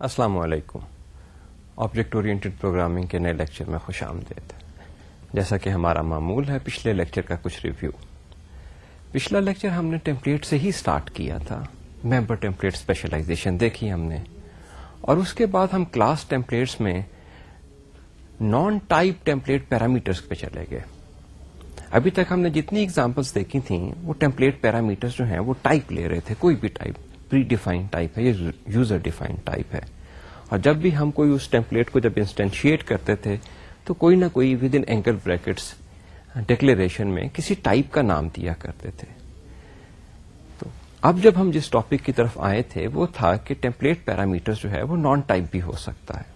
السلام علیکم۔ Object oriented programming کے نئے لیکچر میں خوش آمدید۔ جیسا کہ ہمارا معمول ہے، پچھلے لیکچر کا کچھ ریویو پچھلا لیکچر ہم نے ٹیمپلیٹ سے ہی سٹارٹ کیا تھا۔ ممبر ٹیمپلیٹ اسپیشلائزیشن دیکھی ہم نے۔ اور اس کے بعد ہم کلاس ٹیمپلیٹس میں نان ٹائپ ٹیمپلیٹ پیرامیٹرس پہ چلے گئے۔ ابھی تک ہم نے جتنی اگزامپلس دیکھی تھیں، وہ ٹیمپلیٹ پیرامیٹرس جو ہیں، وہ ٹائپ لے رہے تھے، کوئی بھی ٹائپ پری ڈیفائنڈ ٹائپ ہے یا یوزر ڈیفائنڈ ٹائپ ہے۔ اور جب بھی ہم کوئی اس ٹیمپلیٹ کو جب انسٹینشیٹ کرتے تھے، تو کوئی نہ کوئی with in angle brackets declaration میں کسی ٹائپ کا نام دیا کرتے تھے۔ تو اب جب ہم جس ٹاپک کی طرف آئے تھے، وہ تھا کہ ٹیمپلیٹ پیرامیٹر جو ہے، وہ نان ٹائپ بھی ہو سکتا ہے۔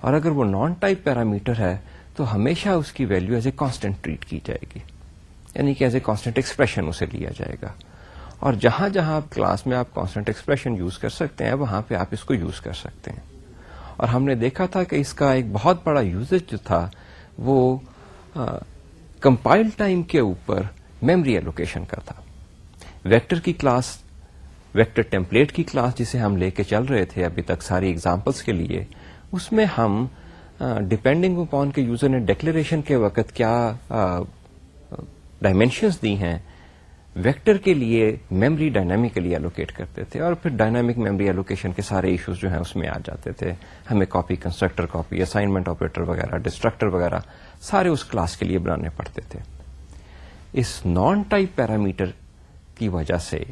اور اگر وہ نان ٹائپ پیرامیٹر ہے، تو ہمیشہ اس کی value as a constant treat کی جائے گی۔ یعنی کہ ایز اے کانسٹنٹ ایکسپریشن اسے لیا جائے گا۔ اور جہاں جہاں آپ کلاس میں آپ کانسٹنٹ ایکسپریشن یوز کر سکتے ہیں، وہاں پہ آپ اس کو یوز کر سکتے ہیں۔ اور ہم نے دیکھا تھا کہ اس کا ایک بہت بڑا یوزج جو تھا، وہ کمپائل ٹائم کے اوپر میمری ایلوکیشن کا تھا۔ ویکٹر کی کلاس ویکٹر ٹیمپلیٹ کی کلاس جسے ہم لے کے چل رہے تھے ابھی تک ساری ایگزامپلس کے لیے، اس میں ہم ڈپینڈنگ اپون کے یوزر نے ڈکلریشن کے وقت کیا ڈائمینشنس دی ہیں ویکٹر کے لیے میمری ڈائنامکلی ایلوکیٹ کرتے تھے اور پھر ڈائنامک میمری ایلوکیشن کے سارے ایشوز جو ہیں اس میں آ جاتے تھے۔ ہمیں copy constructor copy assignment operator وغیرہ ڈسٹرکٹر وغیرہ سارے اس کلاس کے لیے بنانے پڑتے تھے۔ اس نان ٹائپ پیرامیٹر کی وجہ سے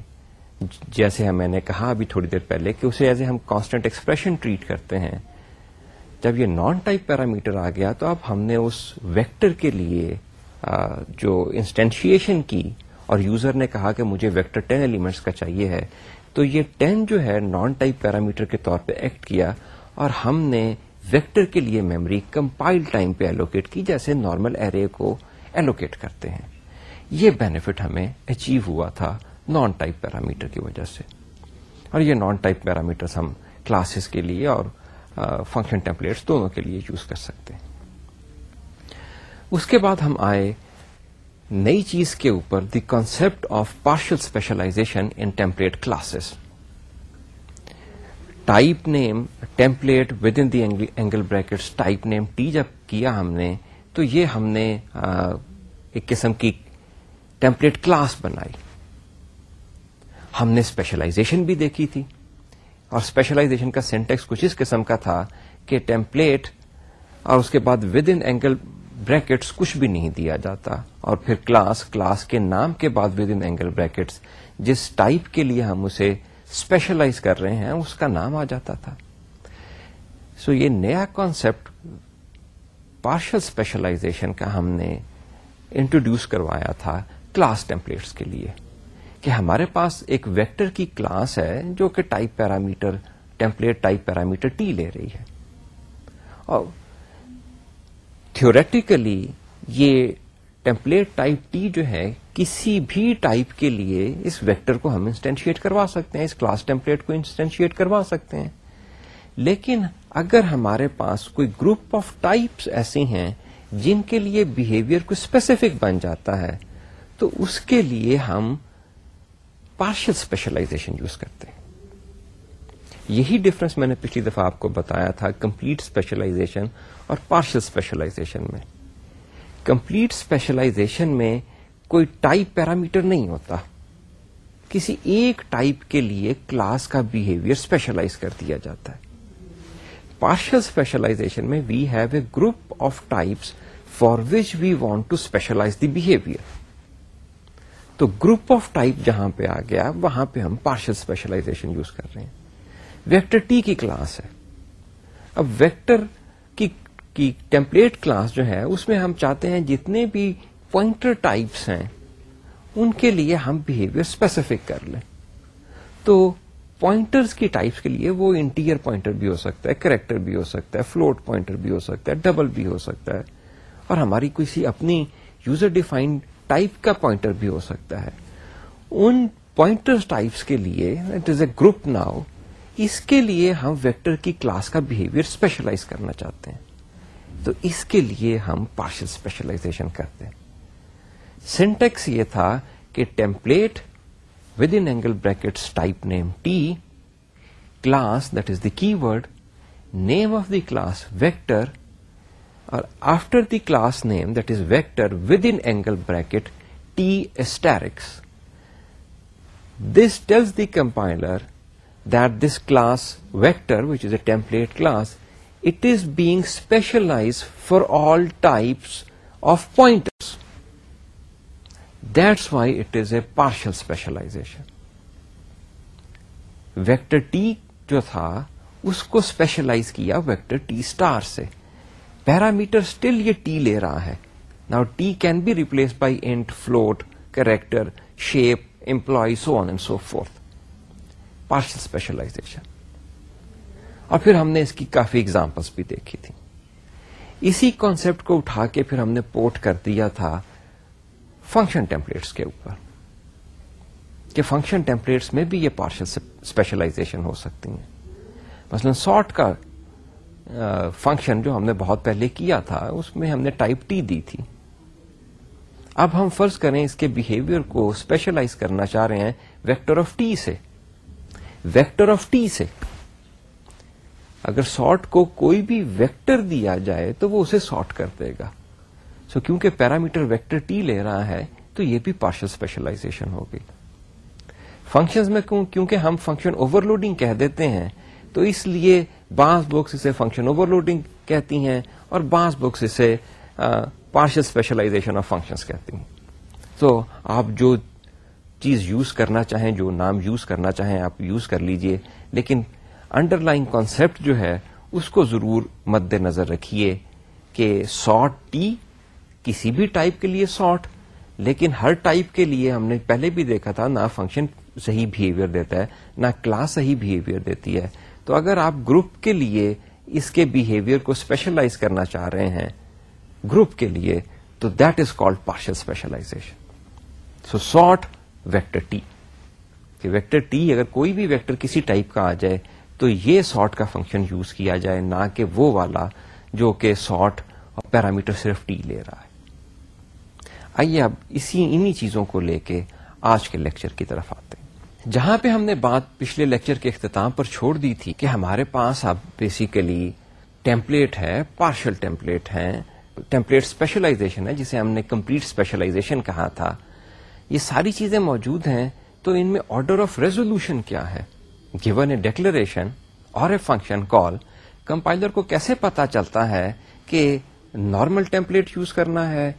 جیسے میں نے کہا ابھی تھوڑی دیر پہلے کہ اسے ایز اے ہم کانسٹنٹ ایکسپریشن ٹریٹ کرتے ہیں۔ جب یہ نان ٹائپ پیرامیٹر آ گیا تو اب ہم نے اس ویکٹر کے لیے جو انسٹینشیشن کی اور یوزر نے کہا کہ مجھے ویکٹر ٹین ایلیمنٹس کا چاہیے ہے، تو یہ ٹین جو ہے نان ٹائپ پیرامیٹر کے طور پہ ایکٹ کیا اور ہم نے ویکٹر کے لیے میموری کمپائل ٹائم پہ ایلوکیٹ کی، جیسے نارمل ایرے کو ایلوکیٹ کرتے ہیں۔ یہ بینیفٹ ہمیں اچیو ہوا تھا نان ٹائپ پیرامیٹر کی وجہ سے۔ اور یہ نان ٹائپ پیرامیٹر ہم کلاسز کے لیے اور فنکشن ٹیمپلیٹس دونوں کے لیے یوز کر سکتے ہیں۔ اس کے بعد ہم آئے نئی چیز کے اوپر the concept of partial specialization in template classes type name template with in the angle brackets type name T جب کیا ہم نے تو یہ ہم نے ایک قسم کی ٹیمپلیٹ کلاس بنائی ہم نے اسپیشلائزیشن بھی دیکھی تھی اور اسپیشلائزیشن کا سینٹیکس کچھ اس قسم کا تھا کہ ٹیمپلیٹ اور اس کے بعد ود ان اینگل بریکٹس کچھ بھی نہیں دیا جاتا۔ اور پھر کلاس کلاس کے نام کے بعد ود ان اینگل بریکٹس جس ٹائپ کے لیے ہم اسے اسپیشلائز کر رہے ہیں، اس کا نام آ جاتا تھا۔ سو so یہ نیا کانسپٹ پارشل اسپیشلائزیشن کا ہم نے انٹروڈیوس کروایا تھا کلاس ٹیمپلیٹس کے لیے۔ کہ ہمارے پاس ایک ویکٹر کی کلاس ہے جو کہ type parameter template type parameter T لے رہی ہے۔ اور تھوریٹیکلی یہ ٹیمپلیٹ ٹائپ ٹی جو ہے کسی بھی ٹائپ کے لیے اس ویکٹر کو ہم انسٹینشیٹ کروا سکتے ہیں، اس کلاس ٹیمپلیٹ کو انسٹینشیٹ کروا سکتے ہیں۔ لیکن اگر ہمارے پاس کوئی گروپ آف ٹائپس ایسی ہیں جن کے لیے بہیویئر کو اسپیسیفک بن جاتا ہے، تو اس کے لیے ہم پارشل اسپیشلائزیشن یوز کرتے ہیں۔ یہی ڈفرنس میں نے پچھلی دفعہ آپ کو بتایا تھا کمپلیٹ اسپیشلائزیشن اور پارشل اسپیشلائزیشن میں۔ کمپلیٹ اسپیشلائزیشن میں کوئی ٹائپ پیرامیٹر نہیں ہوتا۔ کسی ایک ٹائپ کے لیے کلاس کا بہیویئر اسپیشلائز کر دیا جاتا ہے۔ پارشل اسپیشلائزیشن میں we have a group of types for which we want to specialize the behaviour تو گروپ آف ٹائپ جہاں پہ آ گیا، وہاں پہ ہم پارشل اسپیشلائزیشن یوز کر رہے ہیں۔ ویکٹر ٹی کی کلاس ہے۔ اب ویکٹر کی ٹیمپلیٹ کلاس جو ہے، اس میں ہم چاہتے ہیں جتنے بھی پوائنٹر ٹائپس ہیں، ان کے لیے ہم بہیویئر اسپیسیفک کر لیں۔ تو پوائنٹرز کی ٹائپس کے لیے وہ انٹیریئر پوائنٹر بھی ہو سکتا ہے کریکٹر بھی ہو سکتا ہے فلوٹ پوائنٹر بھی ہو سکتا ہے ڈبل بھی ہو سکتا ہے۔ اور ہماری کسی اپنی یوزر ڈیفائنڈ ٹائپ کا پوائنٹر بھی ہو سکتا ہے۔ ان پوائنٹر ٹائپس کے لیے it is a group now اس کے لیے ہم ویکٹر کی کلاس کا بہیویئر اسپیشلائز کرنا چاہتے ہیں۔ تو اس کے لیے ہم پارشل اسپیشلائزیشن کرتے سینٹیکس یہ تھا کہ template with in angle angle bracket type name T class that is the keyword name of the class vector اور after the class name that is vector with in angle bracket T asterisk this tells the compiler that this class vector which is a template class it is being specialized for all types of pointers. That's why it is a partial specialization. Vector T جو تھا اس کو specialize کیا vector T star سے parameter still یہ T لے رہا ہے نا T can be replaced by int float character shape employee so on and so forth partial specialization اور پھر ہم نے اس کی کافی ایگزامپلس بھی دیکھی تھی اسی کانسپٹ کو اٹھا کے پھر ہم نے پورٹ کر دیا تھا فنکشن ٹیمپلیٹس کے اوپر۔ کہ فنکشن ٹیمپلیٹس میں بھی یہ پارشل اسپیشلائزیشن ہو سکتی ہیں۔ مثلا سارٹ کا فنکشن جو ہم نے بہت پہلے کیا تھا، اس میں ہم نے ٹائپ ٹی دی تھی۔ اب ہم فرض کریں اس کے بہیویئر کو اسپیشلائز کرنا چاہ رہے ہیں ویکٹر آف ٹی سے۔ ویکٹر آف ٹی سے۔ اگر سارٹ کو کوئی بھی ویکٹر دیا جائے تو وہ اسے سارٹ کر دے گا۔ سو so, کیونکہ پیرامیٹر ویکٹر ٹی لے رہا ہے تو یہ بھی پارشل اسپیشلائزیشن ہوگی فنکشن میں کیونکہ ہم فنکشن اوور لوڈنگ کہہ دیتے ہیں تو اس لیے بعض بکس اسے فنکشن اوور لوڈنگ کہتی ہیں اور بعض بکس اسے پارشل اسپیشلائزیشن آف فنکشن کہتی ہیں۔ تو آپ جو چیز یوز کرنا چاہیں جو نام یوز کرنا چاہیں آپ یوز کر لیجیے لیکن انڈر لائن کانسپٹ جو ہے، اس کو ضرور مد نظر رکھیے کہ سارٹ ٹی کسی بھی ٹائپ کے لیے سارٹ لیکن ہر ٹائپ کے لیے ہم نے پہلے بھی دیکھا تھا، نہ فنکشن صحیح بہیویئر دیتا ہے، نہ کلاس صحیح بہیویئر دیتی ہے۔ تو اگر آپ گروپ کے لیے اس کے بہیویئر کو اسپیشلائز کرنا چاہ رہے ہیں گروپ کے لیے، تو that is called partial specialization so sort vector T کہ ویکٹر ٹی اگر کوئی بھی ویکٹر کسی ٹائپ کا آ جائے تو یہ سارٹ کا فنکشن یوز کیا جائے، نہ کہ وہ والا جو کہ سارٹ اور پیرامیٹر صرف ٹی لے رہا ہے۔ آئیے اب اسی انہی چیزوں کو لے کے آج کے لیکچر کی طرف آتے ہیں۔ جہاں پہ ہم نے بات پچھلے لیکچر کے اختتام پر چھوڑ دی تھی کہ ہمارے پاس اب بیسیکلی ٹیمپلیٹ ہے پارشل ٹیمپلیٹ ہے ٹیمپلیٹ اسپیشلائزیشن ہے، جسے ہم نے کمپلیٹ اسپیشلائزیشن کہا تھا۔ یہ ساری چیزیں موجود ہیں، تو ان میں آرڈر آف ریزولوشن کیا ہے؟ گیون اے ڈیکلریشن اور اے فنکشن کال کمپائلر کو کیسے پتا چلتا ہے کہ نارمل ٹیمپلیٹ یوز کرنا ہے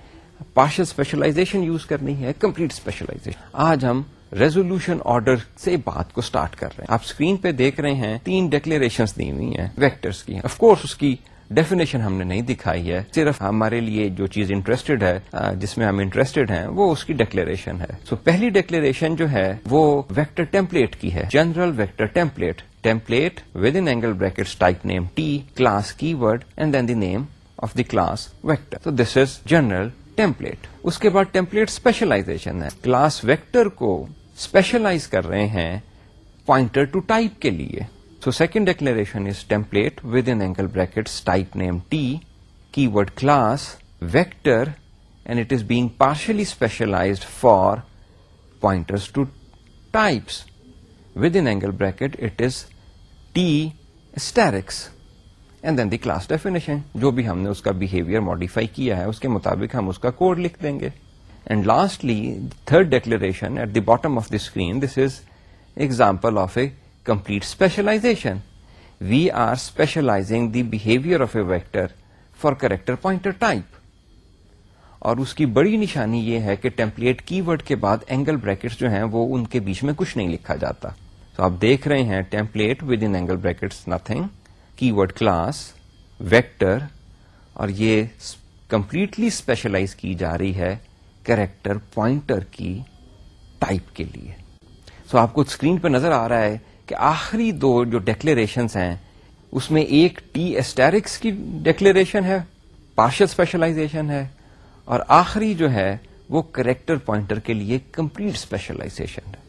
پارشل اسپیشلائزیشن یوز کرنی ہے کمپلیٹ اسپیشلائزیشن آج ہم ریزولوشن آرڈر سے بات کو سٹارٹ کر رہے ہیں۔ آپ اسکرین پہ دیکھ رہے ہیں، تین ڈیکلیریشن دی ہوئی ہیں ویکٹرس کی۔ افکوارس کورس اس کی ڈیفینیشن ہم نے نہیں دکھائی ہے صرف ہمارے لیے جو چیز انٹرسٹڈ ہے جس میں ہم انٹرسٹڈ ہیں وہ اس کی ڈیکلیریشن ہے۔ سو so, پہلی ڈیکلیریشن جو ہے وہ ویکٹر ٹیمپلیٹ کی ہے۔ General vector template template with in angle bracket type name T class keyword and then the name of the class vector تو دس از جنرل ٹیمپلیٹ اس کے بعد ٹیمپلیٹ اسپیشلائزیشن ہے۔ کلاس ویکٹر کو specialize کر رہے ہیں پوائنٹر ٹو ٹائپ کے لیے۔ So second declaration is template with in angle bracket type name T keyword class vector and it is being partially specialized for pointers to types with in angle bracket it is T asterisk and then the class definition جو بھی ہم نے اس کا behaviour modify کیا ہے اس کے مطابق ہم اس کا کوڈ لکھ دیں گے and lastly third declaration at the bottom of the screen this is example of a complete specialization we are specializing the behaviour of a vector for character pointer type اور اس کی بڑی نشانی یہ ہے کہ ٹیمپلیٹ کی ورڈ کے بعد اینگل بریکٹس جو ہیں وہ ان کے بیچ میں کچھ نہیں لکھا جاتا۔ تو آپ دیکھ رہے ہیں template with in angle brackets nothing keyword class vector اور یہ کمپلیٹلی اسپیشلائز کی جا رہی ہے کریکٹر پوائنٹر کی ٹائپ کے لیے۔ سو so آپ کو اسکرین پہ نظر آ رہا ہے کہ آخری دو جو ڈیکلریشن ہیں، اس میں ایک ٹی اسٹیرکس کی ڈیکلریشن ہے پارشل اسپیشلائزیشن ہے، اور آخری جو ہے، وہ کریکٹر پوائنٹر کے لیے کمپلیٹ اسپیشلائزیشن ہے۔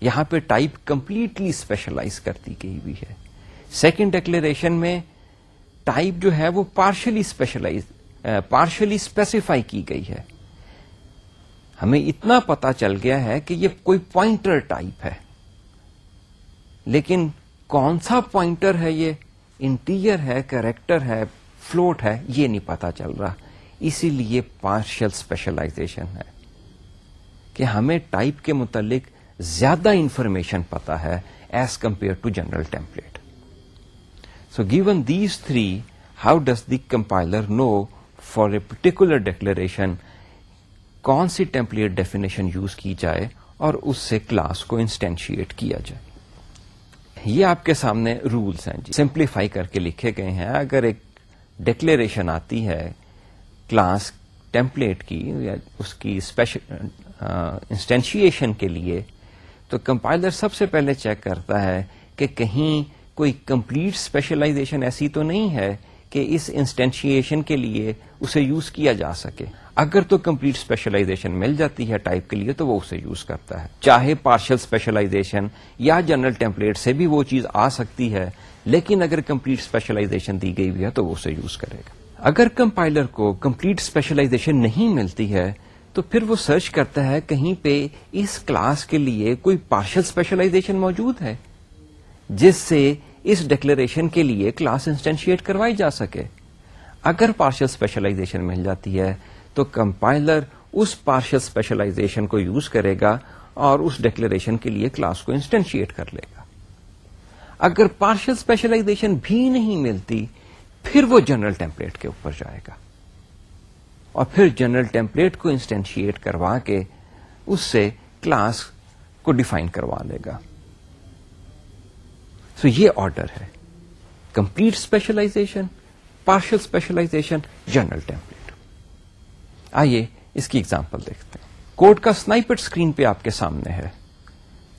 یہاں پہ ٹائپ کمپلیٹلی اسپیشلائز کرتی گئی ہوئی ہے۔ سیکنڈ ڈیکلریشن میں ٹائپ جو ہے، وہ پارشلی اسپیشلائز پارشلی اسپیسیفائی کی گئی ہے۔ ہمیں اتنا پتا چل گیا ہے کہ یہ کوئی پوائنٹر ٹائپ ہے۔ لیکن کون سا پوائنٹر ہے یہ؟ انٹیریئر ہے، کریکٹر ہے، فلوٹ ہے، یہ نہیں پتا چل رہا۔ اسی لیے پارشل اسپیشلائزیشن ہے کہ ہمیں ٹائپ کے متعلق زیادہ انفارمیشن پتا ہے as compare to general template. So given these three how does the compiler know for a particular declaration کون سی ٹیمپلیٹ ڈیفینیشن یوز کی جائے اور اس سے کلاس کو انسٹینشیٹ کیا جائے؟ یہ آپ کے سامنے رولس ہیں جی۔ سمپلیفائی کر کے لکھے گئے ہیں۔ اگر ایک ڈکلیریشن آتی ہے کلاس ٹیمپلیٹ کی یا اس کی اسپیشل انسٹینشیشن کے لیے، تو کمپائلر سب سے پہلے چیک کرتا ہے کہ کہیں کوئی کمپلیٹ اسپیشلائزیشن ایسی تو نہیں ہے کہ اس انسٹینشیشن کے لیے اسے یوز کیا جا سکے۔ اگر تو کمپلیٹ اسپیشلائزیشن مل جاتی ہے ٹائپ کے لیے تو وہ اسے یوز کرتا ہے۔ چاہے پارشل اسپیشلائزیشن یا جنرل ٹیمپلیٹ سے بھی وہ چیز آ سکتی ہے، لیکن اگر کمپلیٹ اسپیشلائزیشن دی گئی ہوئی ہے تو وہ اسے یوز کرے گا۔ اگر کمپائلر کو کمپلیٹ اسپیشلائزیشن نہیں ملتی ہے، تو پھر وہ سرچ کرتا ہے کہیں پہ اس کلاس کے لیے کوئی پارشل اسپیشلائزیشن موجود ہے، جس سے اس ڈکلریشن کے لیے کلاس انسٹینشیٹ کروائی جا سکے۔ اگر پارشل اسپیشلائزیشن مل جاتی ہے، تو کمپائلر اس پارشل اسپیشلائزیشن کو یوز کرے گا اور اس ڈکلریشن کے لیے کلاس کو انسٹینشیٹ کر لے گا۔ اگر پارشل اسپیشلائزیشن بھی نہیں ملتی، پھر وہ جنرل ٹیمپلیٹ کے اوپر جائے گا۔ اور پھر جنرل ٹیمپلیٹ کو انسٹینشیٹ کروا کے اس سے کلاس کو ڈیفائن کروا لے گا۔ سو so یہ آرڈر ہے complete specialization partial specialization general template آئیے اس کی ایگزامپل دیکھتے ہیں کوڈ کا سنائپر اسکرین پہ آپ کے سامنے ہے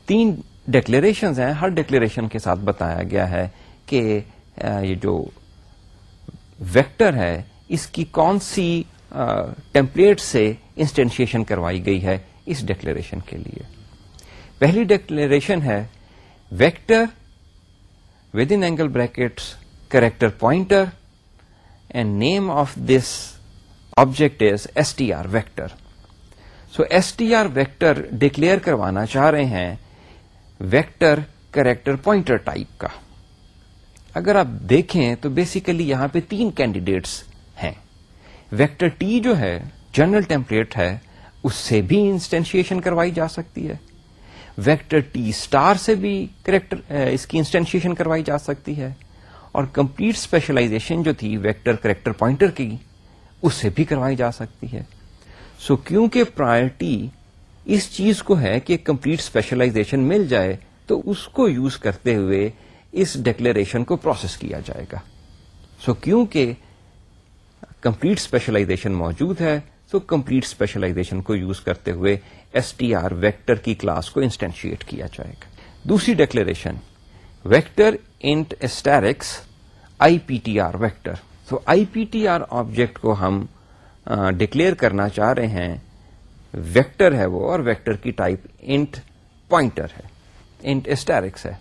تین ڈیکلریشن ہیں ہر ڈیکلریشن کے ساتھ بتایا گیا ہے کہ یہ جو ویکٹر ہے اس کی کون سی ٹیمپلیٹ سے انسٹینشیشن کروائی گئی ہے اس ڈیکلریشن کے لیے پہلی ڈیکلریشن ہے vector with in angle brackets character pointer and name of this object is S T R vector so S T R vector declare کروانا چاہ رہے ہیں ویکٹر کریکٹر پوائنٹر ٹائپ کا اگر آپ دیکھیں تو بیسیکلی یہاں پہ تین کینڈیڈیٹس ہیں ویکٹر ٹی جو ہے جنرل ٹیمپلیٹ ہے اس سے بھی انسٹینشیشن کروائی جا سکتی ہے ویکٹر ٹی اسٹار سے بھی کریکٹر اس کی انسٹینشیشن کروائی جا سکتی ہے اور کمپلیٹ اسپیشلائزیشن جو تھی ویکٹر کریکٹر پوائنٹر کی اس سے بھی کروائی جا سکتی ہے۔ سو so, کیونکہ پرائرٹی اس چیز کو ہے کہ کمپلیٹ اسپیشلائزیشن مل جائے تو اس کو یوز کرتے ہوئے اس ڈکلیریشن کو پروسیس کیا جائے گا۔ سو so, کیونکہ کمپلیٹ اسپیشلائزیشن موجود ہے تو کمپلیٹ اسپیشلائزیشن کو یوز کرتے ہوئے ایس ٹی آر ویکٹر کی کلاس کو انسٹینشیٹ کیا جائے گا۔ دوسری declaration vector int asterisk I P T R vector تو I P T R object کو ہم ڈکلیئر کرنا چاہ رہے ہیں ویکٹر ہے وہ اور ویکٹر کی ٹائپ انٹ پوائنٹر ہے انٹ اسٹیرکس ہے۔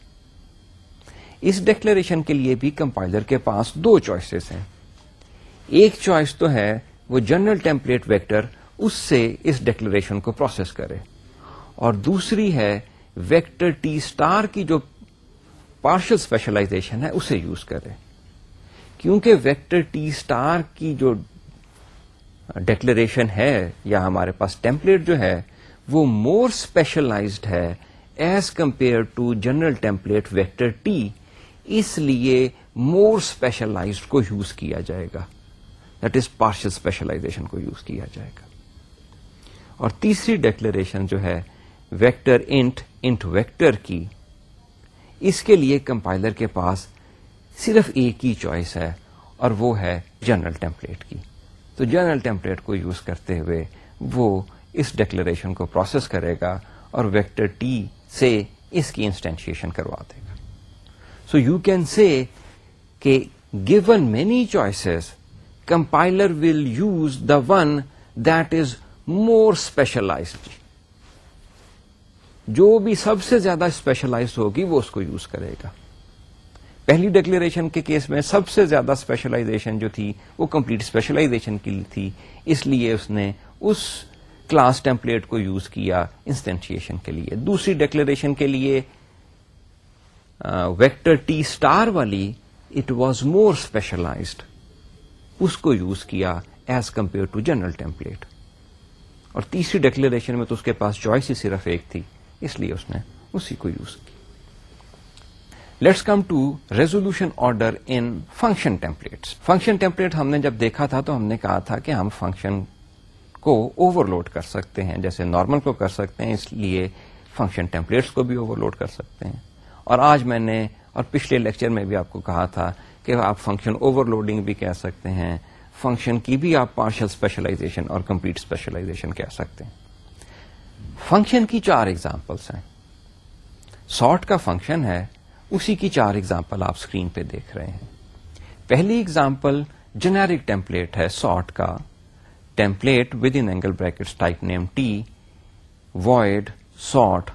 اس ڈیکلریشن کے لیے بھی کمپائلر کے پاس دو چوائسیز ہیں۔ ایک چوائس تو ہے وہ جنرل ٹیمپلیٹ ویکٹر اس سے اس ڈیکلریشن کو پروسیس کرے۔ اور دوسری ہے ویکٹر ٹی اسٹار کی جو پارشل اسپیشلائزیشن ہے اسے یوز کرے۔ کیونکہ ویکٹر ٹی اسٹار کی جو ڈیکلریشن ہے یا ہمارے پاس ٹیمپلیٹ جو ہے وہ مور اسپیشلائزڈ ہے as compare to general template vector T اس لیے مور اسپیشلائزڈ کو یوز کیا جائے گا۔ دیٹ از پارشل اسپیشلائزیشن کو یوز کیا جائے گا۔ اور تیسری ڈیکلریشن جو ہے ویکٹر انٹ انٹ ویکٹر کی، اس کے لیے کمپائلر کے پاس صرف ایک ہی چوائس ہے اور وہ ہے جنرل ٹیمپلیٹ کی۔ تو جنرل ٹیمپلیٹ کو یوز کرتے ہوئے وہ اس ڈیکلریشن کو پروسیس کرے گا اور ویکٹر ٹی سے اس کی انسٹینشیشن کروا دے گا۔ سو یو کین سی کہ given many choices compiler will use the one that is more specialized جو بھی سب سے زیادہ اسپیشلائز ہوگی وہ اس کو یوز کرے گا. پہلی ڈکلیریشن کے کیس میں سب سے زیادہ اسپیشلائزیشن جو تھی وہ کمپلیٹ اسپیشلائزیشن کی تھی، اس لیے اس نے اس کلاس ٹیمپلیٹ کو یوز کیا انسٹینشیشن کے لیے. دوسری ڈکلیریشن کے لیے ویکٹر ٹی اسٹار والی اٹ واز مور اسپیشلائزڈ اس کو یوز کیا as compare to general template اور تیسری ڈیکلریشن میں تو اس کے پاس چوائس ہی صرف ایک تھی، اس لیے اس نے اسی کو یوز کی۔ Let's come to resolution order in function template function template ہم نے جب دیکھا تھا تو ہم نے کہا تھا کہ ہم فنکشن کو اوور لوڈ کر سکتے ہیں، جیسے نارمل کو کر سکتے ہیں، اس لیے فنکشن ٹیمپلیٹس کو بھی اوور لوڈ کر سکتے ہیں۔ اور آج میں نے، اور پچھلے لیکچر میں بھی آپ کو کہا تھا کہ آپ فنکشن اوور لوڈنگ بھی کہہ سکتے ہیں۔ فنکشن کی بھی آپ پارشل اسپیشلائزیشن اور کمپلیٹ اسپیشلائزیشن کہہ سکتے ہیں۔ فنکشن کی چار ایگزامپلس ہیں۔ سارٹ کا فنکشن ہے، اسی کی چار ایگزامپل آپ اسکرین پہ دیکھ رہے ہیں۔ پہلی ایگزامپل جنیرک ٹیمپلیٹ ہے سارٹ کا۔ Template with in angle bracket type name T void sort,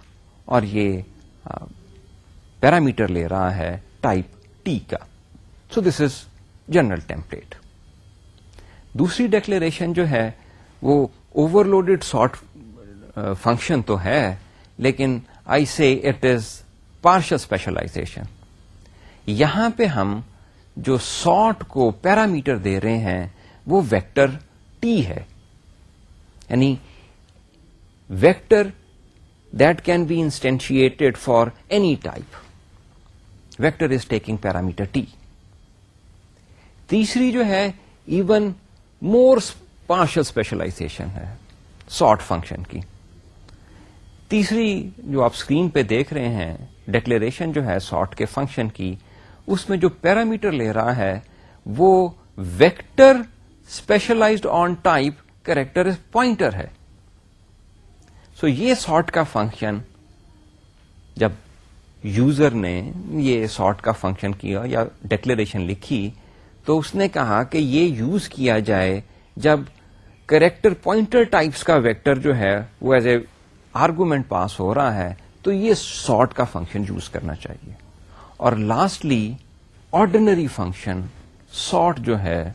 اور یہ پیرامیٹر لے رہا ہے ٹائپ ٹی کا۔ So this is general template دوسری ڈیکلریشن جو ہے، وہ اوور لوڈیڈ سارٹ فنکشن تو ہے، لیکن I see it is partial specialization یہاں پہ ہم جو سارٹ کو پیرامیٹر دے رہے ہیں، وہ ویکٹر ٹی ہے. یعنی vector that can be instantiated for any type vector is taking parameter T تیسری جو ہے ایون مور پارشل اسپیشلائزیشن ہے سارٹ فنکشن کی. تیسری جو آپ اسکرین پہ دیکھ رہے ہیں ڈیکلریشن جو ہے سارٹ کے فنکشن کی، اس میں جو پیرامیٹر لے رہا ہے، وہ vector specialized on type character pointer ہے. سو so یہ سارٹ کا فنکشن جب یوزر نے یہ سارٹ کا فنکشن کیا یا ڈیکلریشن لکھی تو اس نے کہا کہ یہ یوز کیا جائے جب کریکٹر پوائنٹر ٹائپس کا ویکٹر جو ہے وہ ایز اے آرگومنٹ پاس ہو رہا ہے، تو یہ سارٹ کا فنکشن یوز کرنا چاہیے۔ اور لاسٹلی آرڈینری فنکشن سارٹ جو ہے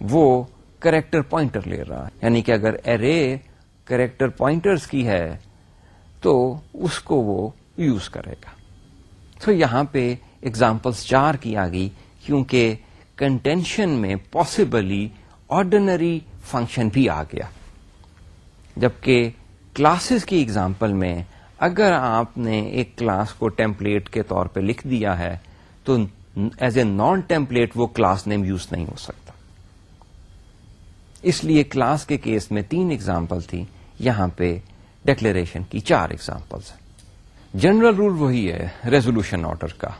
وہ کریکٹر پوائنٹر لے رہا ہے۔ یعنی کہ اگر ارے کریکٹر پوائنٹرز کی ہے، تو اس کو وہ یوز کرے گا۔ تو یہاں پہ اگزامپلس چار کی آ گئی، کیونکہ کنٹینشن میں پاسبلی آرڈنری فنکشن بھی آ گیا۔ جبکہ کلاسز کی ایگزامپل میں اگر آپ نے ایک کلاس کو ٹیمپلیٹ کے طور پہ لکھ دیا ہے، تو ایز اے نان ٹیمپلیٹ وہ کلاس نیم یوز نہیں ہو سکتا۔ اس لیے کلاس کے کیس میں تین ایگزامپل تھی، یہاں پہ ڈکلیریشن کی چار ایگزامپلس جنرل رول وہی ہے ریزولوشن آرڈر کا،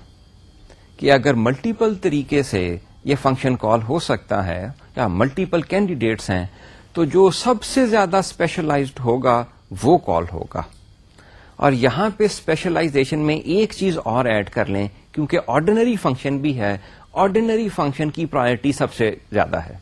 کہ اگر ملٹیپل طریقے سے یہ فنکشن کال ہو سکتا ہے یا ملٹیپل کینڈیڈیٹس ہیں تو جو سب سے زیادہ اسپیشلائزڈ ہوگا وہ کال ہوگا۔ اور یہاں پہ اسپیشلائزیشن میں ایک چیز اور ایڈ کر لیں کیونکہ آرڈینری فنکشن بھی ہے۔ آرڈینری فنکشن کی پرائرٹی سب سے زیادہ ہے۔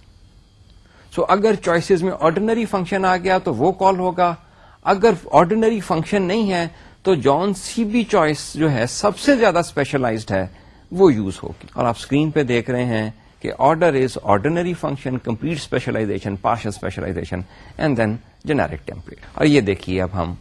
سو so, اگر چوائسیز میں آرڈینری فنکشن آ گیا تو وہ کال ہوگا۔ اگر آرڈینری فنکشن نہیں ہے تو جون سی بی چوائس جو ہے سب سے زیادہ اسپیشلائزڈ ہے۔ وہ یوز ہوگی۔ اور آپ اسکرین پہ دیکھ رہے ہیں کہ order is ordinary function complete specialization partial specialization and then generic template اور یہ دیکھیے اب ہم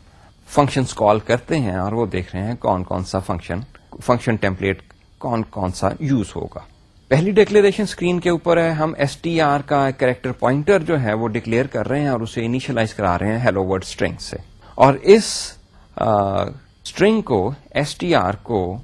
فنکشنس کال کرتے ہیں اور وہ دیکھ رہے ہیں کون کون سا فنکشن فنکشن ٹیمپلیٹ کون کون سا یوز ہوگا۔ پہلی ڈکلیریشن اسکرین کے اوپر ہے۔ ہم ایس ٹی آر کا کریکٹر پوائنٹر جو ہے وہ ڈکلیئر کر رہے ہیں اور اسے انیشلائز کرا رہے ہیں ہیلو ورڈ اسٹرنگ سے۔ اور اس اسٹرنگ کو ایس ٹی آر کو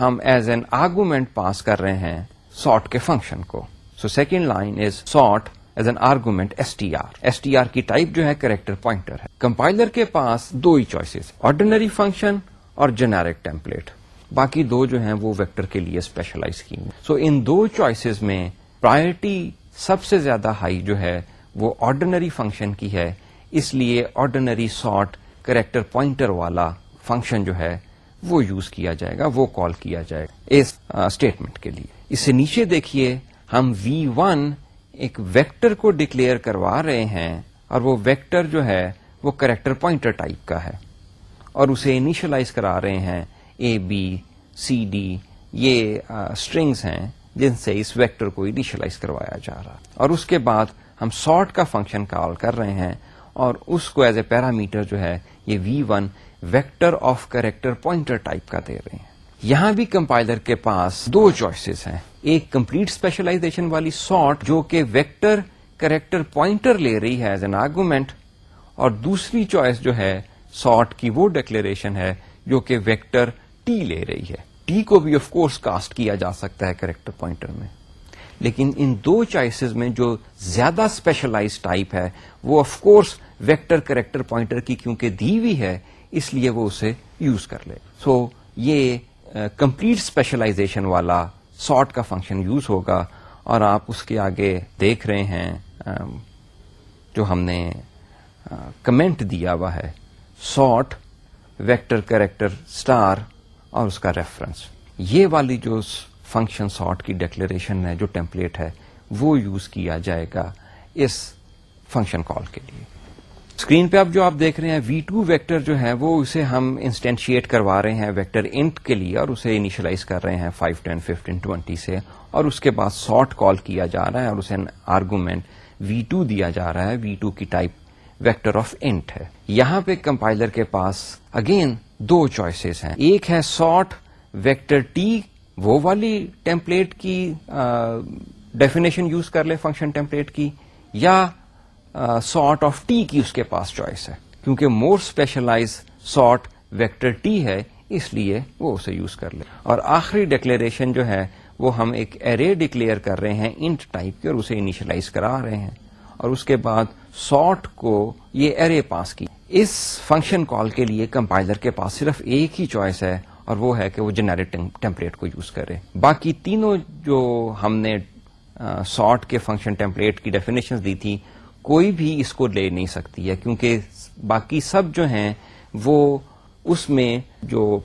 ہم ایز این آرگومنٹ پاس کر رہے ہیں سارٹ کے فنکشن کو۔ So second line is sort as an argument S T R S T R کی ٹائپ جو ہے کریکٹر پوائنٹر ہے۔ کمپائلر کے پاس دو ہی چوائسیز آرڈینری فنکشن اور جنیرک ٹیمپلیٹ باقی دو جو ہیں وہ ویکٹر کے لیے اسپیشلائز کی۔ سو ان دو چوائسیز میں پرائرٹی سب سے زیادہ ہائی جو ہے وہ آرڈینری فنکشن کی ہے۔ اس لیے آرڈینری سارٹ کریکٹر پوائنٹر والا فنکشن جو ہے وہ یوز کیا جائے گا، وہ کال کیا جائے گا اس اسٹیٹمنٹ کے لیے۔ اس سے نیچے دیکھیے، ہم وی ون ایک ویکٹر کو ڈکلیئر کروا رہے ہیں اور وہ ویکٹر جو ہے، وہ کریکٹر پوائنٹر ٹائپ کا ہے۔ اور اسے انیشلائز کرا رہے ہیں۔ اے بی سی ڈی یہ اسٹرنگس ہیں جن سے اس ویکٹر کو انیشلائز کروایا جا رہا۔ اور اس کے بعد ہم سارٹ کا فنکشن کال کر رہے ہیں اور اس کو ایز اے پیرامیٹر جو ہے، یہ V one vector of character pointer type کا دے رہے ہیں۔ یہاں بھی کمپائلر کے پاس دو چوائسیز ہیں۔ ایک کمپلیٹ اسپیشلائزیشن والی سارٹ جو کہ ویکٹر کریکٹر پوائنٹر لے رہی ہے ایز این آرگومنٹ اور دوسری چوائس جو ہے سارٹ کی وہ ڈکلیریشن ہے جو کہ ویکٹر ٹی لے رہی ہے۔ ٹی کو بھی آف کورس کاسٹ کیا جا سکتا ہے کریکٹر پوائنٹر میں۔ لیکن ان دو چوائسیز میں جو زیادہ اسپیشلائز ٹائپ ہے، وہ of course vector character pointer کی کیونکہ دی ہوئی ہے اس لیے وہ اسے یوز کر لے۔ سو so, یہ کمپلیٹ اسپیشلائزیشن والا سارٹ کا فنکشن یوز ہوگا اور آپ اس کے آگے دیکھ رہے ہیں جو ہم نے کمنٹ دیا ہوا ہے سارٹ ویکٹر کریکٹر اسٹار اور اس کا ریفرنس۔ یہ والی جو فنکشن سارٹ کی ڈکلیریشن ہے جو ٹیمپلیٹ ہے وہ یوز کیا جائے گا اس فنکشن کال کے لیے۔ اسکرین پہ اب جو آپ دیکھ رہے ہیں وی ٹو ویکٹر جو ہے وہ اسے ہم انسٹینشیٹ کروا رہے ہیں ویکٹر انٹ کے لیے اور اسے انیشلائز کر رہے ہیں 5 ٹین ففٹین ٹوینٹی سے اور اس کے بعد سارٹ کال کیا جا رہا ہے اور اسے آرگومنٹ وی ٹو دیا جا رہا ہے۔ وی ٹو کی ٹائپ ویکٹر آف انٹ ہے۔ یہاں پہ کمپائلر کے پاس اگین دو چوائسیز ہیں۔ ایک ہے سارٹ ویکٹر ٹی وہ والی ٹیمپلیٹ کی ڈیفینیشن یوز کر لے فنکشن ٹیمپلیٹ کی، یا سارٹ آف ٹی کی اس کے پاس چوائس ہے۔ کیونکہ more specialize sort vector T ہے، اس لیے وہ اسے یوز کر لے۔ اور آخری ڈکلیریشن جو ہے، وہ ہم ایک ارے ڈکلیئر کر رہے ہیں انٹ ٹائپ کی، اور اسے انیشلائز کرا رہے ہیں۔ اور اس کے بعد سارٹ کو یہ ارے پاس کی۔ اس فنکشن کال کے لیے کمپائلر کے پاس صرف ایک ہی چوائس ہے، اور وہ ہے کہ وہ جنریٹ ٹیمپلیٹ کو یوز کرے۔ باقی تینوں جو ہم نے سارٹ کے فنکشن ٹیمپلیٹ کی ڈیفینیشن دی تھی کوئی بھی اس کو لے نہیں سکتی ہے، کیونکہ باقی سب جو ہیں، وہ اس میں جو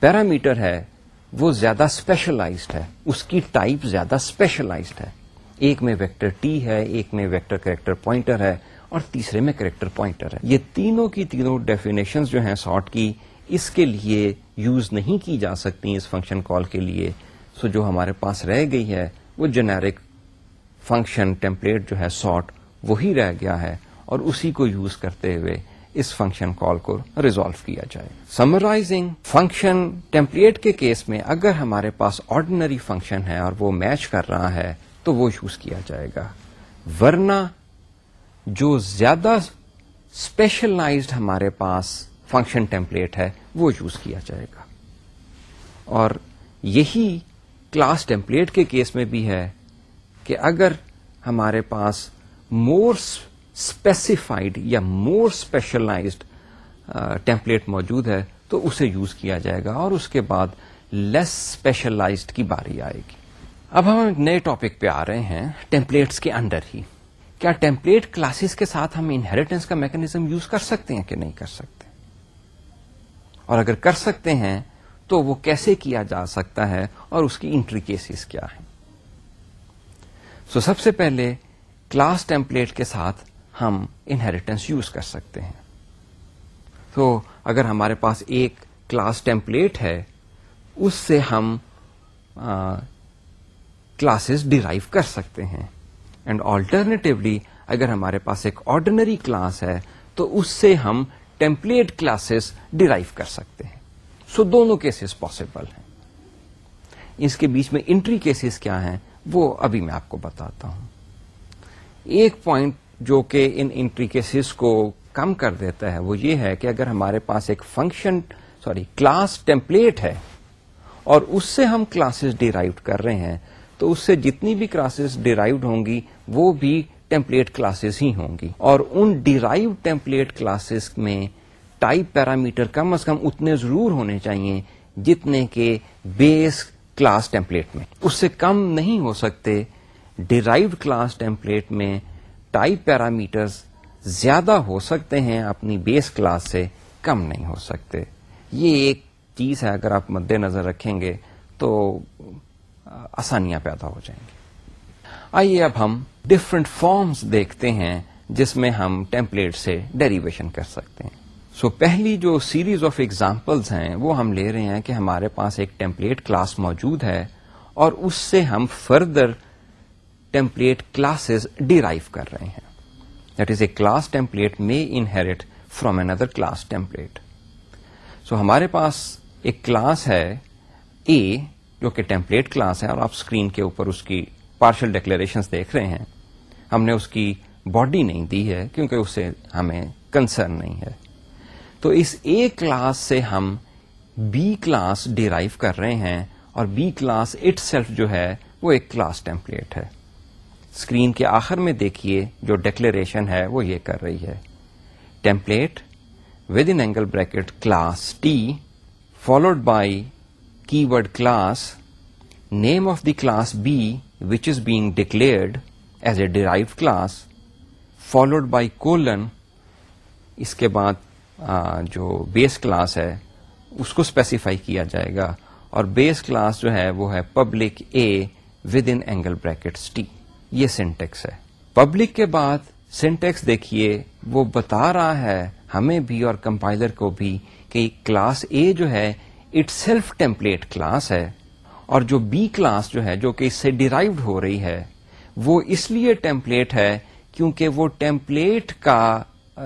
پیرامیٹر ہے، وہ زیادہ اسپیشلائزڈ ہے۔ اس کی ٹائپ زیادہ اسپیشلائزڈ ہے۔ ایک میں ویکٹر ٹی ہے، ایک میں ویکٹر کریکٹر پوائنٹر ہے اور تیسرے میں کریکٹر پوائنٹر ہے۔ یہ تینوں کی تینوں ڈیفینیشن جو ہیں سارٹ کی، اس کے لیے یوز نہیں کی جا سکتی اس فنکشن کال کے لیے۔ سو جو ہمارے پاس رہ گئی ہے، وہ جنیرک فنکشن ٹیمپلیٹ جو ہے سارٹ وہی رہ گیا ہے اور اسی کو یوز کرتے ہوئے اس فنکشن کال کو ریزالو کیا جائے۔ سمرائزنگ فنکشن ٹیمپلیٹ کے کیس میں اگر ہمارے پاس آرڈینری فنکشن ہے اور وہ میچ کر رہا ہے تو وہ یوز کیا جائے گا۔ ورنہ جو زیادہ اسپیشلائزڈ ہمارے پاس فنکشن ٹیمپلیٹ ہے وہ یوز کیا جائے گا۔ اور یہی کلاس ٹیمپلیٹ کے کیس میں بھی ہے کہ اگر ہمارے پاس مور اسپیسیفائڈ یا مور اسپیشلائزڈ ٹیمپلیٹ موجود ہے تو اسے یوز کیا جائے گا اور اس کے بعد لیس اسپیشلائزڈ کی باری آئے گی۔ اب ہم نئے ٹاپک پہ آ رہے ہیں ٹیمپلیٹس کے انڈر ہی۔ کیا ٹیمپلیٹ کلاسز کے ساتھ ہم انہیریٹنس کا میکنیزم یوز کر سکتے ہیں کہ نہیں کر سکتے؟ اور اگر کر سکتے ہیں تو وہ کیسے کیا جا سکتا ہے اور اس کی انٹری کیسز کیا ہیں؟ سو so, سب سے پہلے کلاس ٹیمپلیٹ کے ساتھ ہم انہیریٹنس یوز کر سکتے ہیں۔ تو اگر ہمارے پاس ایک کلاس ٹیمپلیٹ ہے اس سے ہم کلاسز ڈیرائیو کر سکتے ہیں۔ اینڈ آلٹرنیٹیولی اگر ہمارے پاس ایک آرڈنری کلاس ہے تو اس سے ہم ٹیمپلیٹ کلاسز ڈیرائیو کر سکتے ہیں۔ سو so, دونوں کیسز پاسبل ہیں۔ اس کے بیچ میں انٹری کیسز کیا ہیں وہ ابھی میں آپ کو بتاتا ہوں۔ ایک پوائنٹ جو کہ ان انٹری کیسز کو کم کر دیتا ہے، وہ یہ ہے کہ اگر ہمارے پاس ایک فنکشن سوری کلاس ٹیمپلیٹ ہے اور اس سے ہم کلاسز ڈیرائیو کر رہے ہیں، تو اس سے جتنی بھی کلاسز ڈیرائیوڈ ہوں گی، وہ بھی ٹیمپلیٹ کلاسز ہی ہوں گی۔ اور ان ڈیرائیو ٹیمپلیٹ کلاسز میں ٹائپ پیرامیٹر کم از کم اتنے ضرور ہونے چاہیے جتنے کے بیس کلاس ٹیمپلیٹ میں۔ اس سے کم نہیں ہو سکتے ڈیرائیوڈ کلاس ٹیمپلیٹ میں ٹائپ پیرامیٹرز زیادہ ہو سکتے ہیں اپنی بیس کلاس سے کم نہیں ہو سکتے۔ یہ ایک چیز ہے اگر آپ مد نظر رکھیں گے تو آسانیاں پیدا ہو جائیں گی۔ آئیے اب ہم ڈفرنٹ فارمز دیکھتے ہیں جس میں ہم ٹیمپلیٹ سے ڈیریویشن کر سکتے ہیں۔ سو so, پہلی جو سیریز آف ایگزامپلس ہیں وہ ہم لے رہے ہیں کہ ہمارے پاس ایک ٹیمپلیٹ کلاس موجود ہے اور اس سے ہم فردر ٹیمپلیٹ کلاسز ڈیرائیو کر رہے ہیں that is a class template may inherit from an other class template so ہمارے پاس ایک کلاس ہے اے جو کہ ٹیمپلیٹ کلاس ہے، اور آپ اسکرین کے اوپر اس کی پارشل ڈیکلریشن دیکھ رہے ہیں. ہم نے اس کی باڈی نہیں دی ہے، کیونکہ اسے ہمیں کنسرن نہیں ہے. تو اس اے کلاس سے ہم بی کلاس ڈیرائیو کر رہے ہیں، اور بی کلاس اٹ سیلف جو ہے وہ ایک کلاس ٹیمپلیٹ ہے. اسکرین کے آخر میں دیکھیے جو ڈیکلریشن ہے، وہ یہ کر رہی ہے۔ Template with in angle bracket class T followed by keyword class name of the class B which is being declared as a derive class followed by colon اس کے بعد جو بیس کلاس ہے، اس کو اسپیسیفائی کیا جائے گا۔ اور بیس کلاس جو ہے، وہ ہے public A with in angle brackets T یہ سینٹیکس ہے۔ پبلک کے بعد سینٹیکس دیکھیے، وہ بتا رہا ہے ہمیں بھی اور کمپائلر کو بھی کہ کلاس اے جو ہے اٹ سیلف ٹیمپلیٹ کلاس ہے اور جو بی کلاس جو ہے، جو کہ اس سے ڈیرائیوڈ ہو رہی ہے، وہ اس لیے ٹیمپلیٹ ہے کیونکہ وہ ٹیمپلیٹ کا،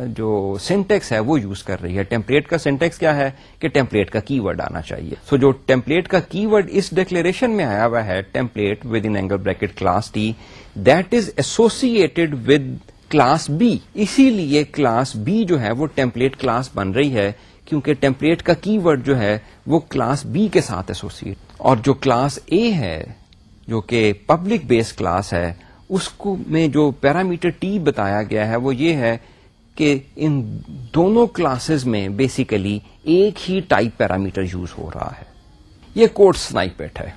جو سینٹیکس ہے، وہ یوز کر رہی ہے۔ ٹیمپلیٹ کا سینٹیکس کیا ہے؟ کہ ٹیمپلیٹ کا کی ورڈ آنا چاہیے۔ سو so جو ٹیمپلیٹ کا کی ورڈ اس ڈیکلیریشن میں آیا ہوا ہے template with in angle bracket class T that is associated with class B اسی لیے کلاس بی جو ہے وہ ٹیمپلیٹ کلاس بن رہی ہے، کیونکہ ٹیمپلیٹ کا کی ورڈ جو ہے وہ کلاس بی کے ساتھ ایسوسیٹ اور جو کلاس اے ہے، جو کہ پبلک بیس کلاس ہے، اس کو میں جو پیرامیٹر ٹی بتایا گیا ہے، وہ یہ ہے کہ ان دونوں کلاسز میں بیسیکلی ایک ہی ٹائپ پیرامیٹر یوز ہو رہا ہے۔ یہ کوڈ سنائپیٹ ہے۔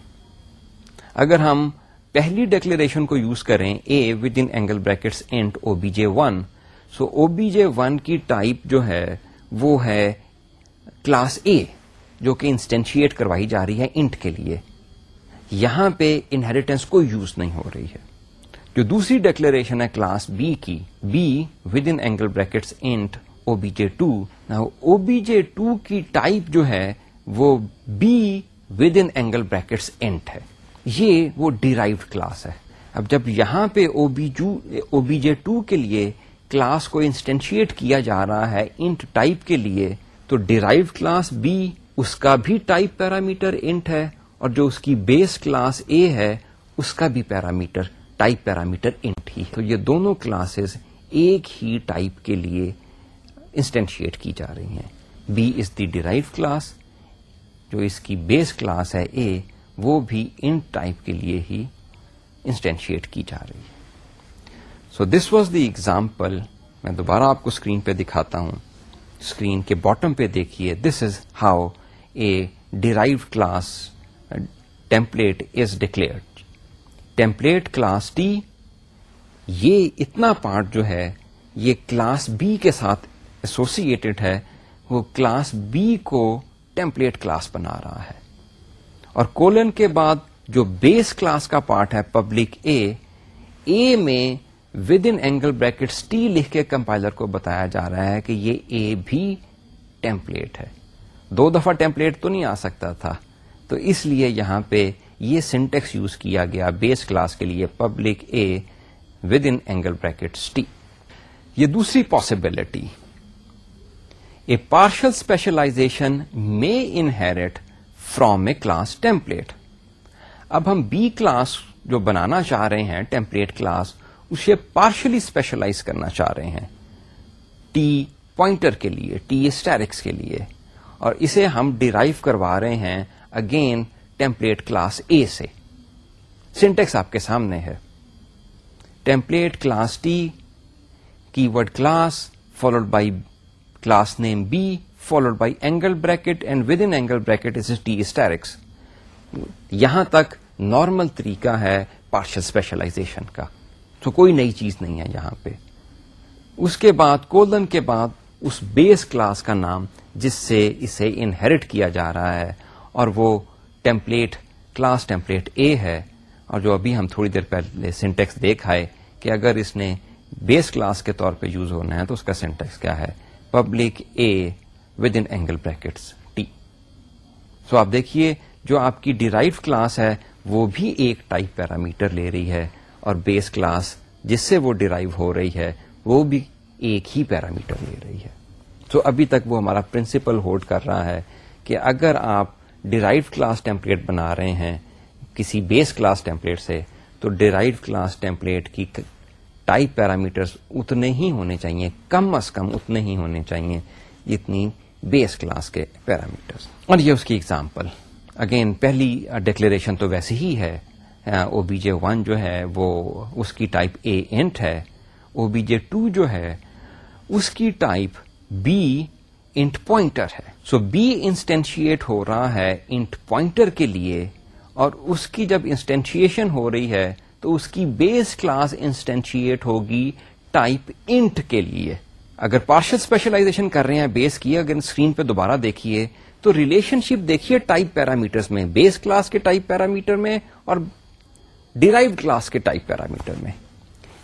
اگر ہم پہلی ڈیکلریشن کو یوز کریں A with in angle brackets int O B J one so O B J one کی ٹائپ جو ہے، وہ ہے کلاس اے جو کہ انسٹینشیٹ کروائی جا رہی ہے انٹ کے لیے. یہاں پہ انہیریٹنس کوئی یوز نہیں ہو رہی ہے. جو دوسری ڈیکلریشن ہے کلاس بی کی B with in angle brackets int O B J two O B J two کی ٹائپ جو ہے، وہ B with in angle brackets int ہے. یہ وہ ڈیرائیوڈ کلاس ہے۔ اب جب یہاں پہ او بی جے ٹو کے لیے کلاس کو انسٹینشیٹ کیا جا رہا ہے انٹ ٹائپ کے لیے، تو ڈیرائیو کلاس بی اس کا بھی ٹائپ پیرامیٹر انٹ ہے اور جو اس کی بیس کلاس اے ہے اس کا بھی پیرامیٹر ٹائپ پیرامیٹر انٹ ہی۔ تو یہ دونوں کلاسز ایک ہی ٹائپ کے لیے انسٹینشیٹ کی جا رہی ہیں۔ B is the derive class جو اس کی بیس کلاس ہے اے وہ بھی ان ٹائپ کے لیے ہی انسٹینشیٹ کی جا رہی ہے۔ So this was the example میں دوبارہ آپ کو اسکرین پہ دکھاتا ہوں۔ اسکرین کے باٹم پہ دیکھیے۔ This is how a derive class template is declared template class T یہ اتنا پارٹ جو ہے، یہ کلاس بی کے ساتھ ایسوسیٹڈ ہے۔ وہ کلاس بی کو ٹیمپلیٹ کلاس بنا رہا ہے۔ اور کولن کے بعد جو بیس کلاس کا پارٹ ہے پبلک اے اے میں with in angle brackets T لکھ کے کمپائلر کو بتایا جا رہا ہے کہ یہ اے بھی ٹیمپلیٹ ہے۔ دو دفعہ ٹیمپلیٹ تو نہیں آ سکتا تھا۔ تو اس لیے یہاں پہ یہ سینٹیکس یوز کیا گیا بیس کلاس کے لیے public A within angle bracket T یہ دوسری پاسبلٹی اے پارشل اسپیشلائزیشن میں inherit from a class template اب ہم بی کلاس جو بنانا چاہ رہے ہیں ٹیمپلیٹ کلاس اسے پارشلی اسپیشلائز کرنا چاہ رہے ہیں. ٹی پوائنٹر کے لیے ٹی اسٹیرکس کے لیے. اور اسے ہم ڈیرائیو کروا رہے ہیں اگین ٹیمپلیٹ کلاس اے سے. سینٹیکس آپ کے سامنے ہے. Template class T keyword class followed by class name B followed by angle bracket and within angle bracket is T asterisks یہاں تک نارمل طریقہ ہے پارشل اسپیشلائزیشن کا۔ تو کوئی نئی چیز نہیں ہے یہاں پہ۔ اس کے بعد، کولن کے بعد اس بیس کلاس کا نام، جس سے اسے انہیریٹ کیا جا رہا ہے، اور وہ ٹیمپلیٹ کلاس ٹیمپلیٹ اے ہے۔ اور جو ابھی ہم تھوڑی دیر پہلے سینٹیکس دیکھ آئے کہ اگر اس نے بیس کلاس کے طور پہ یوز ہونا ہے تو اس کا سینٹیکس کیا ہے؟ Public A within angle brackets T so آپ دیکھیے جو آپ کی ڈیرائیو کلاس ہے، وہ بھی ایک ٹائپ پیرامیٹر لے رہی ہے اور بیس کلاس جس سے وہ ڈیرائیو ہو رہی ہے، وہ بھی ایک ہی پیرامیٹر لے رہی ہے. تو ابھی تک وہ ہمارا پرنسپل ہولڈ کر رہا ہے کہ اگر آپ ڈیرائیو کلاس ٹیمپلیٹ بنا رہے ہیں کسی بیس کلاس ٹیمپلیٹ سے، تو ڈیرائیو کلاس ٹیمپلیٹ کی ٹائپ پیرامیٹرز اتنے ہی ہونے چاہیے، کم از کم اتنے ہی ہونے چاہیے، جتنی بیس کلاس کے پیرامیٹرز۔ اور یہ اس کی اگزامپل اگین پہلی ڈکلیریشن تو ویسے ہی ہے۔ او بی جے ون جو ہے، وہ اس کی ٹائپ اے انٹ ہے۔ او بی جے ٹو جو ہے، اس کی ٹائپ بی انٹ پوائنٹر ہے۔ سو بی انسٹینشیٹ ہو رہا ہے انٹ پوائنٹر کے لیے۔ اور اس کی جب انسٹینشیشن ہو رہی ہے، تو اس کی بیس کلاس انسٹینشیٹ ہوگی ٹائپ انٹ کے لیے۔ اگر پارشل اسپیشلائزیشن کر رہے ہیں بیس کی اگر اسکرین پہ دوبارہ دیکھیے تو ریلیشن شپ دیکھیے ٹائپ پیرامیٹر میں بیس کلاس کے ٹائپ پیرامیٹر میں اور ڈیرائیو کلاس کے ٹائپ پیرامیٹر میں.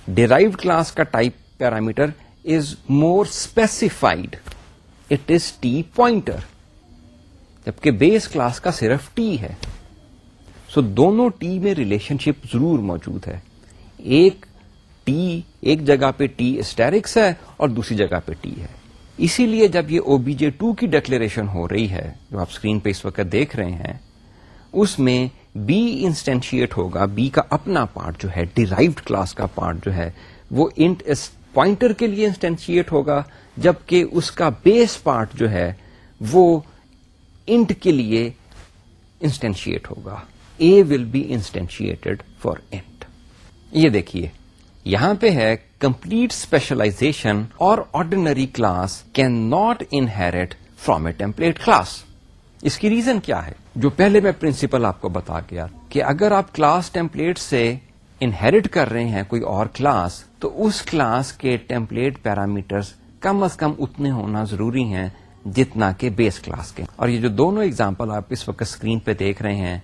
ڈیرائیو کلاس کا type parameter is more specified it is T pointer جبکہ بیس کلاس کا صرف ٹی ہے. سو so, دونوں ٹی میں ریلیشن شپ ضرور موجود ہے. ایک ٹی ایک جگہ پہ ٹی اسٹیرکس ہے اور دوسری جگہ پہ ٹی ہے۔ اسی لیے جب یہ او بی جے ٹو کی ڈکلیریشن ہو رہی ہے، جو آپ اسکرین پہ اس وقت دیکھ رہے ہیں، اس میں بی انسٹینشیٹ ہوگا۔ بی کا اپنا پارٹ جو ہے ڈیرائیوڈ کلاس کا پارٹ جو ہے، وہ انٹ پوائنٹر کے لیے انسٹینشیٹ ہوگا، جبکہ اس کا بیس پارٹ جو ہے، وہ انٹ کے لیے انسٹینشیٹ ہوگا۔ A will be instantiated for int یہ دیکھیے۔ یہاں پہ ہے کمپلیٹ اسپیشلائزیشن اور ordinary class can not inherit from a template class اس کی ریزن کیا ہے؟ جو پہلے میں پرنسپل آپ کو بتا گیا کہ اگر آپ کلاس ٹیمپلیٹ سے انہیریٹ کر رہے ہیں کوئی اور کلاس تو اس کلاس کے ٹیمپلیٹ پیرامیٹرز کم از کم اتنے ہونا ضروری ہیں جتنا کہ بیس کلاس کے۔ اور یہ جو دونوں اگزامپل آپ اس وقت اسکرین پہ دیکھ رہے ہیں،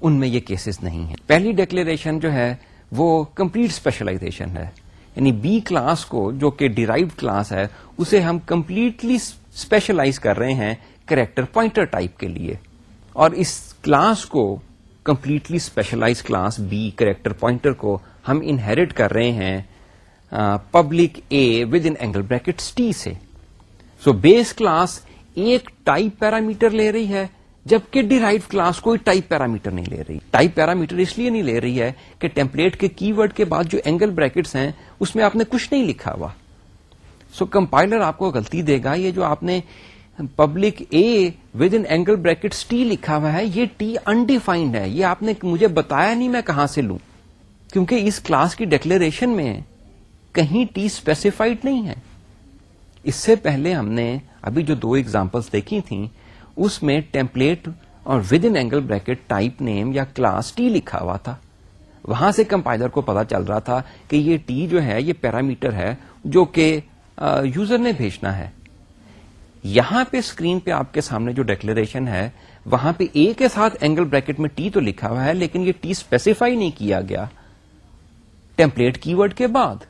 ان میں یہ کیسز نہیں ہیں۔ پہلی ڈیکلیریشن جو ہے وہ کمپلیٹ اسپیشلائزیشن ہے. یعنی بی کلاس کو جو کہ ڈیرائیو کلاس ہے، اسے ہم کمپلیٹلی اسپیشلائز کر رہے ہیں کریکٹر پوائنٹر ٹائپ کے لیے. اور اس کلاس کو completely specialise class B character pointer کو ہم انہیریٹ کر رہے ہیں public A within angle bracket T سے. سو بیس کلاس ایک ٹائپ پیرامیٹر لے رہی ہے جبکہ ڈیرائیو کلاس کوئی ٹائپ پیرامیٹر نہیں لے رہی۔ ٹائپ پیرامیٹر اس لیے نہیں لے رہی ہے کہ ٹیمپلیٹ کے کی ورڈ کے بعد جو اینگل بریکٹس ہیں اس میں آپ نے کچھ نہیں لکھا ہوا۔ سو so, کمپائلر آپ کو غلطی دے گا یہ جو آپ نے public A within angle brackets T لکھا ہوا ہے یہ ٹی انڈیفائنڈ ہے۔ یہ آپ نے مجھے بتایا نہیں میں کہاں سے لوں۔ کیونکہ اس کلاس کی ڈکلیریشن میں کہیں ٹی اسپیسیفائڈ نہیں ہے۔ اس سے پہلے ہم نے ابھی جو دو ایگزامپلس دیکھی تھیں اس میں ٹیمپلیٹ اور within angle bracket type name یا کلاس ٹی لکھا ہوا تھا۔ وہاں سے کمپائلر کو پتا چل رہا تھا کہ یہ ٹی جو ہے، یہ پیرامیٹر ہے جو کہ یوزر نے بھیجنا ہے۔ یہاں پہ اسکرین پہ آپ کے سامنے جو ڈیکلریشن ہے، وہاں پہ اے کے ساتھ اینگل بریکٹ میں ٹی تو لکھا ہوا ہے، لیکن یہ ٹی اسپیسیفائی نہیں کیا گیا۔ ٹیمپلیٹ کی ورڈ کے بعد۔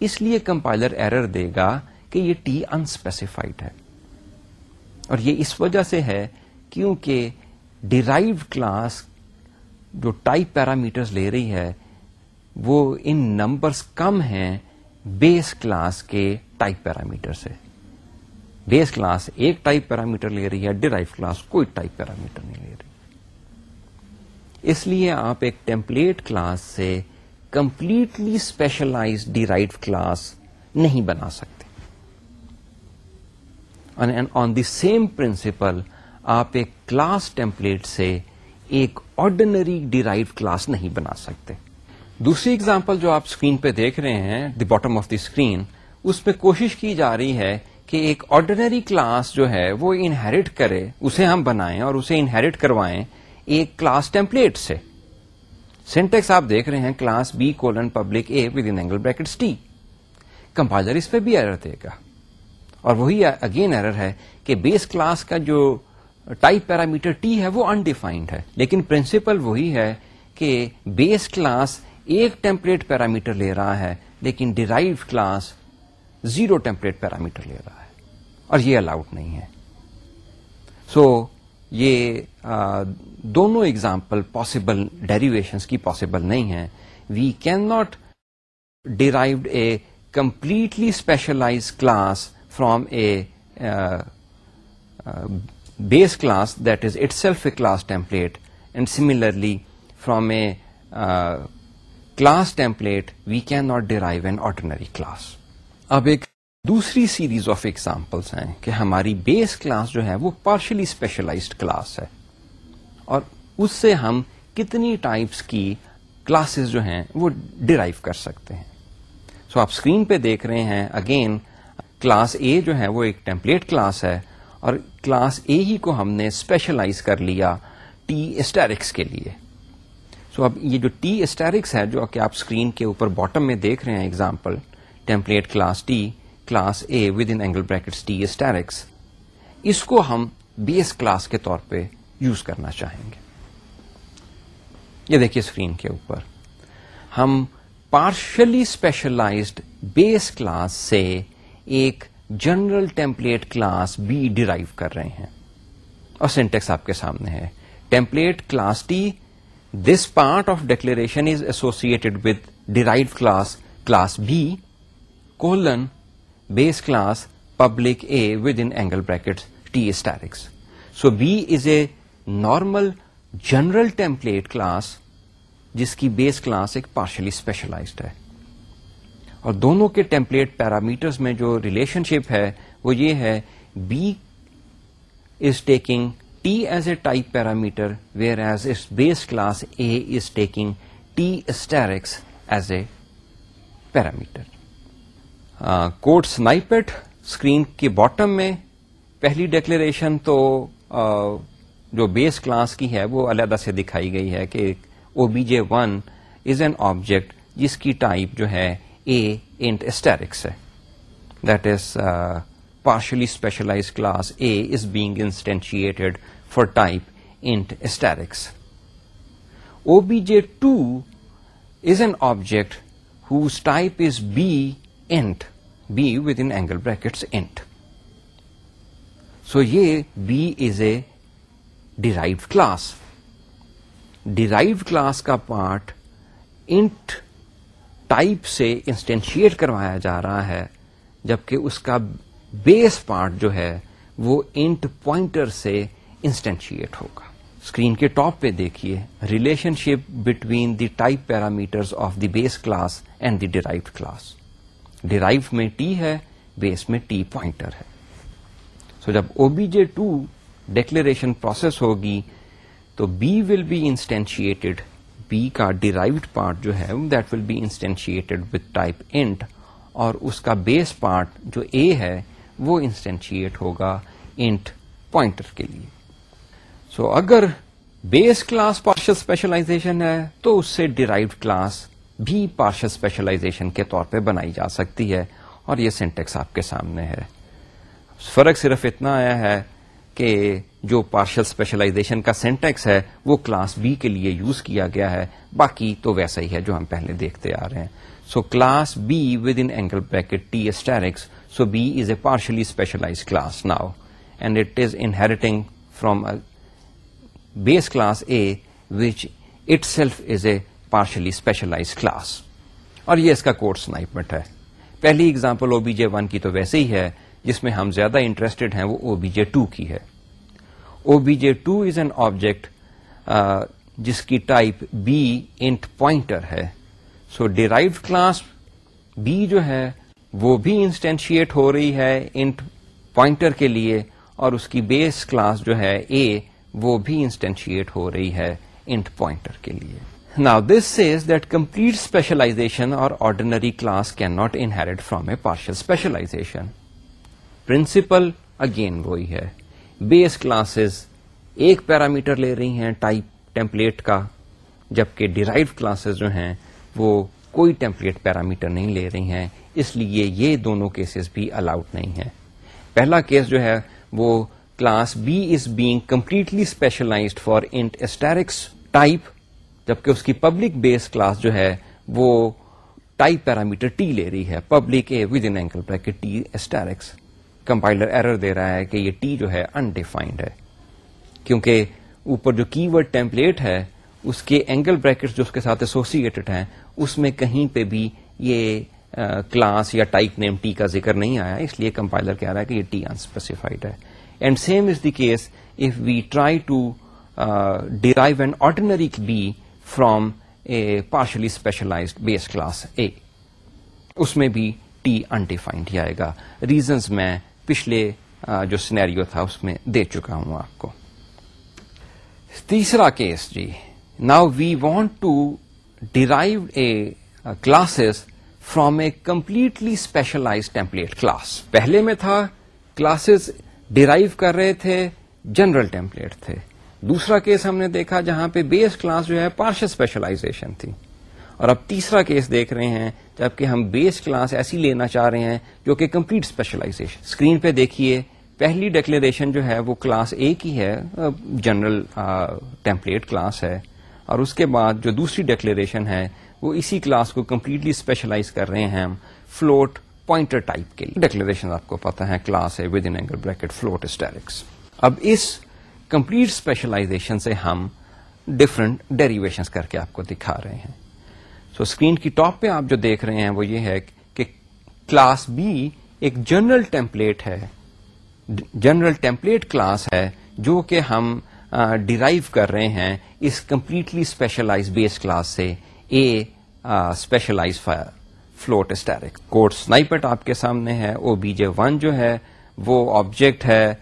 اس لیے کمپائلر ایرر دے گا کہ یہ ٹی انسپیسیفائڈ ہے۔ اور یہ اس وجہ سے ہے کیونکہ ڈیرائیو کلاس جو ٹائپ پیرامیٹرز لے رہی ہے، وہ ان نمبرز کم ہیں بیس کلاس کے ٹائپ پیرامیٹر سے۔ بیس کلاس ایک ٹائپ پیرامیٹر لے رہی ہے ڈیرائیو کلاس کوئی ٹائپ پیرامیٹر نہیں لے رہی۔ اس لیے آپ ایک ٹیمپلیٹ کلاس سے کمپلیٹلی اسپیشلائز ڈیرائیو کلاس نہیں بنا سکتے۔ آن دی سیم پرنسپل آپ ایک کلاس ٹیمپلیٹ سے ایک آرڈنری ڈیرائیو کلاس نہیں بنا سکتے۔ دوسری اگزامپل جو آپ اسکرین پہ دیکھ رہے ہیں the bottom of the screen اس میں کوشش کی جا رہی ہے کہ ایک آرڈنری کلاس جو ہے، وہ انہیریٹ کرے، اسے ہم بنائیں اور اسے انہیریٹ کروائیں ایک کلاس ٹیمپلیٹ سے۔ سینٹیکس آپ دیکھ رہے ہیں class B colon public A within angle bracket T compiler اس پہ بھی ایرر دے گا۔ اور وہی اگین ایرر ہے کہ بیس کلاس کا جو ٹائپ پیرامیٹر ٹی ہے وہ انڈیفائنڈ ہے. لیکن پرنسپل وہی ہے کہ بیس کلاس ایک ٹیمپلیٹ پیرامیٹر لے رہا ہے لیکن derive class zero template parameter لے رہا ہے اور یہ الاؤڈ نہیں ہے. سو so, یہ آ, دونوں ایگزامپل پاسبل ڈیریویشن کی پاسبل نہیں ہے we can not derived a completely specialise class from a uh, uh, base class that is itself a class template, and similarly from a uh, class template we cannot derive an ordinary class. اب ایک دوسری series of examples ہیں کہ ہماری base class جو ہے وہ partially specialized class ہے اور اس سے ہم کتنی ٹائپس کی کلاسز جو ہیں وہ ڈرائیو کر سکتے ہیں سو so آپ اسکرین پہ دیکھ رہے ہیں اگین کلاس اے جو ہے وہ ایک ٹیمپلیٹ کلاس ہے اور کلاس اے ہی کو ہم نے اسپیشلائز کر لیا ٹی اسٹیرکس کے لیے۔ سو so اب یہ جو ٹی اسٹیرکس ہے جو کہ آپ اسکرین کے اوپر باٹم میں دیکھ رہے ہیں example template class T class A within angle brackets T asterisks اس کو ہم بیس کلاس کے طور پہ یوز کرنا چاہیں گے۔ یہ دیکھیے اسکرین کے اوپر۔ ہم پارشلی اسپیشلائزڈ بیس کلاس سے ایک general template class B derive کر رہے ہیں۔ اور سینٹیکس آپ کے سامنے ہے۔ Template class T this part of declaration is associated with derive class class B colon base class public A with in angle bracket T asterisk so B is a normal general template class جس کی base class ایک partially specialised ہے۔ اور دونوں کے template parameters میں جو relationship ہے، وہ یہ ہے B is taking T as a type parameter whereas its base class A is taking T asterisks as a parameter code snippet screen کے باٹم میں پہلی ڈیکلریشن تو جو بیس کلاس کی ہے وہ علیحدہ سے دکھائی گئی ہے کہ O B J one is an object جس کی ٹائپ جو ہے اے انٹ اسٹیرکس ہے. That is partially specialise class A is being instantiated for type int asterisks O B J two is an object whose type is B int B within angle brackets int so یہ B is a derive class derive class کا part int type سے instantiate کروایا جا رہا ہے، جبکہ اس کا base part جو ہے، وہ انٹ پوائنٹر سے انسٹینشیٹ ہوگا۔ اسکرین کے ٹاپ پہ دیکھیے relationship between the type parameter of the base class and the derive class derive میں ٹی ہے بیس میں ٹی پوائنٹر ہے۔ سو جب O B J two declaration process ہوگی، تو B will be instantiated B کا ڈیرائیوڈ پارٹ جو ہے that will be instantiated with type int اور اس کا بیس پارٹ جو اے ہے وہ انسٹینشیٹ ہوگا انٹ پوائنٹر کے لیے. سو so, اگر بیس کلاس پارشل اسپیشلائزیشن ہے تو اس سے ڈیرائیوڈ کلاس بھی پارشل اسپیشلائزیشن کے طور پہ بنائی جا سکتی ہے اور یہ سینٹیکس آپ کے سامنے ہے. فرق صرف اتنا آیا ہے کہ جو پارشل اسپیشلائزیشن کا سینٹیکس ہے، وہ کلاس بی کے لیے یوز کیا گیا ہے. باقی تو ویسا ہی ہے جو ہم پہلے دیکھتے آ رہے ہیں. So class B within angle bracket T asterisks so B is a partially specialise class now and it is inheriting from base class A which itself is a partially specialise class اور یہ اس کا code snippet ہے. پہلی example O B J one کی تو ویسے ہی ہے. جس میں ہم زیادہ انٹرسٹڈ ہیں وہ او بی جے ٹو کی ہے. O B J two is an object جس کی ٹائپ بی انٹ پوائنٹر ہے سو ڈیرائیو کلاس بی جو ہے وہ بھی انسٹینشیٹ ہو رہی ہے انٹ پوائنٹر کے لیے اور اس کی بیس کلاس جو ہے اے وہ بھی انسٹینشیٹ ہو رہی ہے انٹ پوائنٹر کے لیے Now this says that complete specialization or ordinary class cannot inherit from a partial specialization. Principle again وہی ہے بیس کلاسز ایک پیرامیٹر لے رہی ہیں ٹائپ ٹیمپلیٹ کا، جبکہ ڈیرائیو کلاسز جو ہیں وہ کوئی ٹیمپلیٹ پیرامیٹر نہیں لے رہی ہیں، اس لیے یہ دونوں کیسز بھی الاؤڈ نہیں ہیں۔ پہلا کیس جو ہے وہ class B is being completely specialised for int asterisks type جبکہ اس کی پبلک بیس کلاس جو ہے وہ ٹائپ پیرامیٹر ٹی لے رہی ہے public A within angle bracket T asterisks compiler error دے رہا ہے کہ یہ ٹی جو ہے انڈیفائنڈ ہے۔ کیونکہ اوپر جو کی ورڈ ٹیمپلیٹ ہے، اس کے اینگل بریکٹ جو اس کے ساتھ ایسوسیٹڈ ہیں، اس میں کہیں پہ بھی یہ کلاس یا ٹائپ نیم ٹی کا ذکر نہیں آیا، اس لیے کمپائلر کہہ رہا ہے کہ یہ ٹی انسپیسیفائڈ ہے۔ And same is the case if we try to derive an ordinary B from a partially specialised base class A اس میں بھی ٹی انڈیفائنڈ ہی آئے گا۔ ریزنز میں پچھلے جو سینیریو تھا، اس میں دے چکا ہوں آپ کو۔ تیسرا case G. Now we want to derive a classes from a completely specialise template class پہلے میں تھا کلاسز ڈیرائیو کر رہے تھے جنرل ٹیمپلیٹ تھے۔ دوسرا کیس ہم نے دیکھا، جہاں پہ بیس کلاس جو ہے پارشل اسپیشلائزیشن تھی۔ اور اب تیسرا کیس دیکھ رہے ہیں جبکہ ہم بیس کلاس ایسی لینا چاہ رہے ہیں جو کہ کمپلیٹ اسپیشلائزیشن اسکرین پہ دیکھیے، پہلی ڈکلیریشن جو ہے وہ کلاس اے کی ہے جنرل ٹیمپلیٹ کلاس ہے، اور اس کے بعد جو دوسری ڈکلیریشن ہے، وہ اسی کلاس کو کمپلیٹلی اسپیشلائز کر رہے ہیں ہم فلوٹ پوائنٹر ٹائپ کے لیے. ڈکلیریشن آپ کو پتا ہے، کلاس ہے within angle bracket float asterisks اب اس کمپلیٹ اسپیشلائزیشن سے ہم ڈفرنٹ ڈیریویشن کر کے آپ کو دکھا رہے ہیں۔ سو so, اسکرین کی ٹاپ پہ آپ جو دیکھ رہے ہیں وہ یہ ہے کہ کلاس بی ایک جنرل ٹیمپلیٹ ہے جنرل ٹیمپلیٹ کلاس ہے جو کہ ہم ڈیرائیو کر رہے ہیں اس کمپلیٹلی اسپیشلائز بیس کلاس سے A specialise float asterisk code snippet آپ کے سامنے ہے او بی جے ون جو ہے وہ آبجیکٹ ہے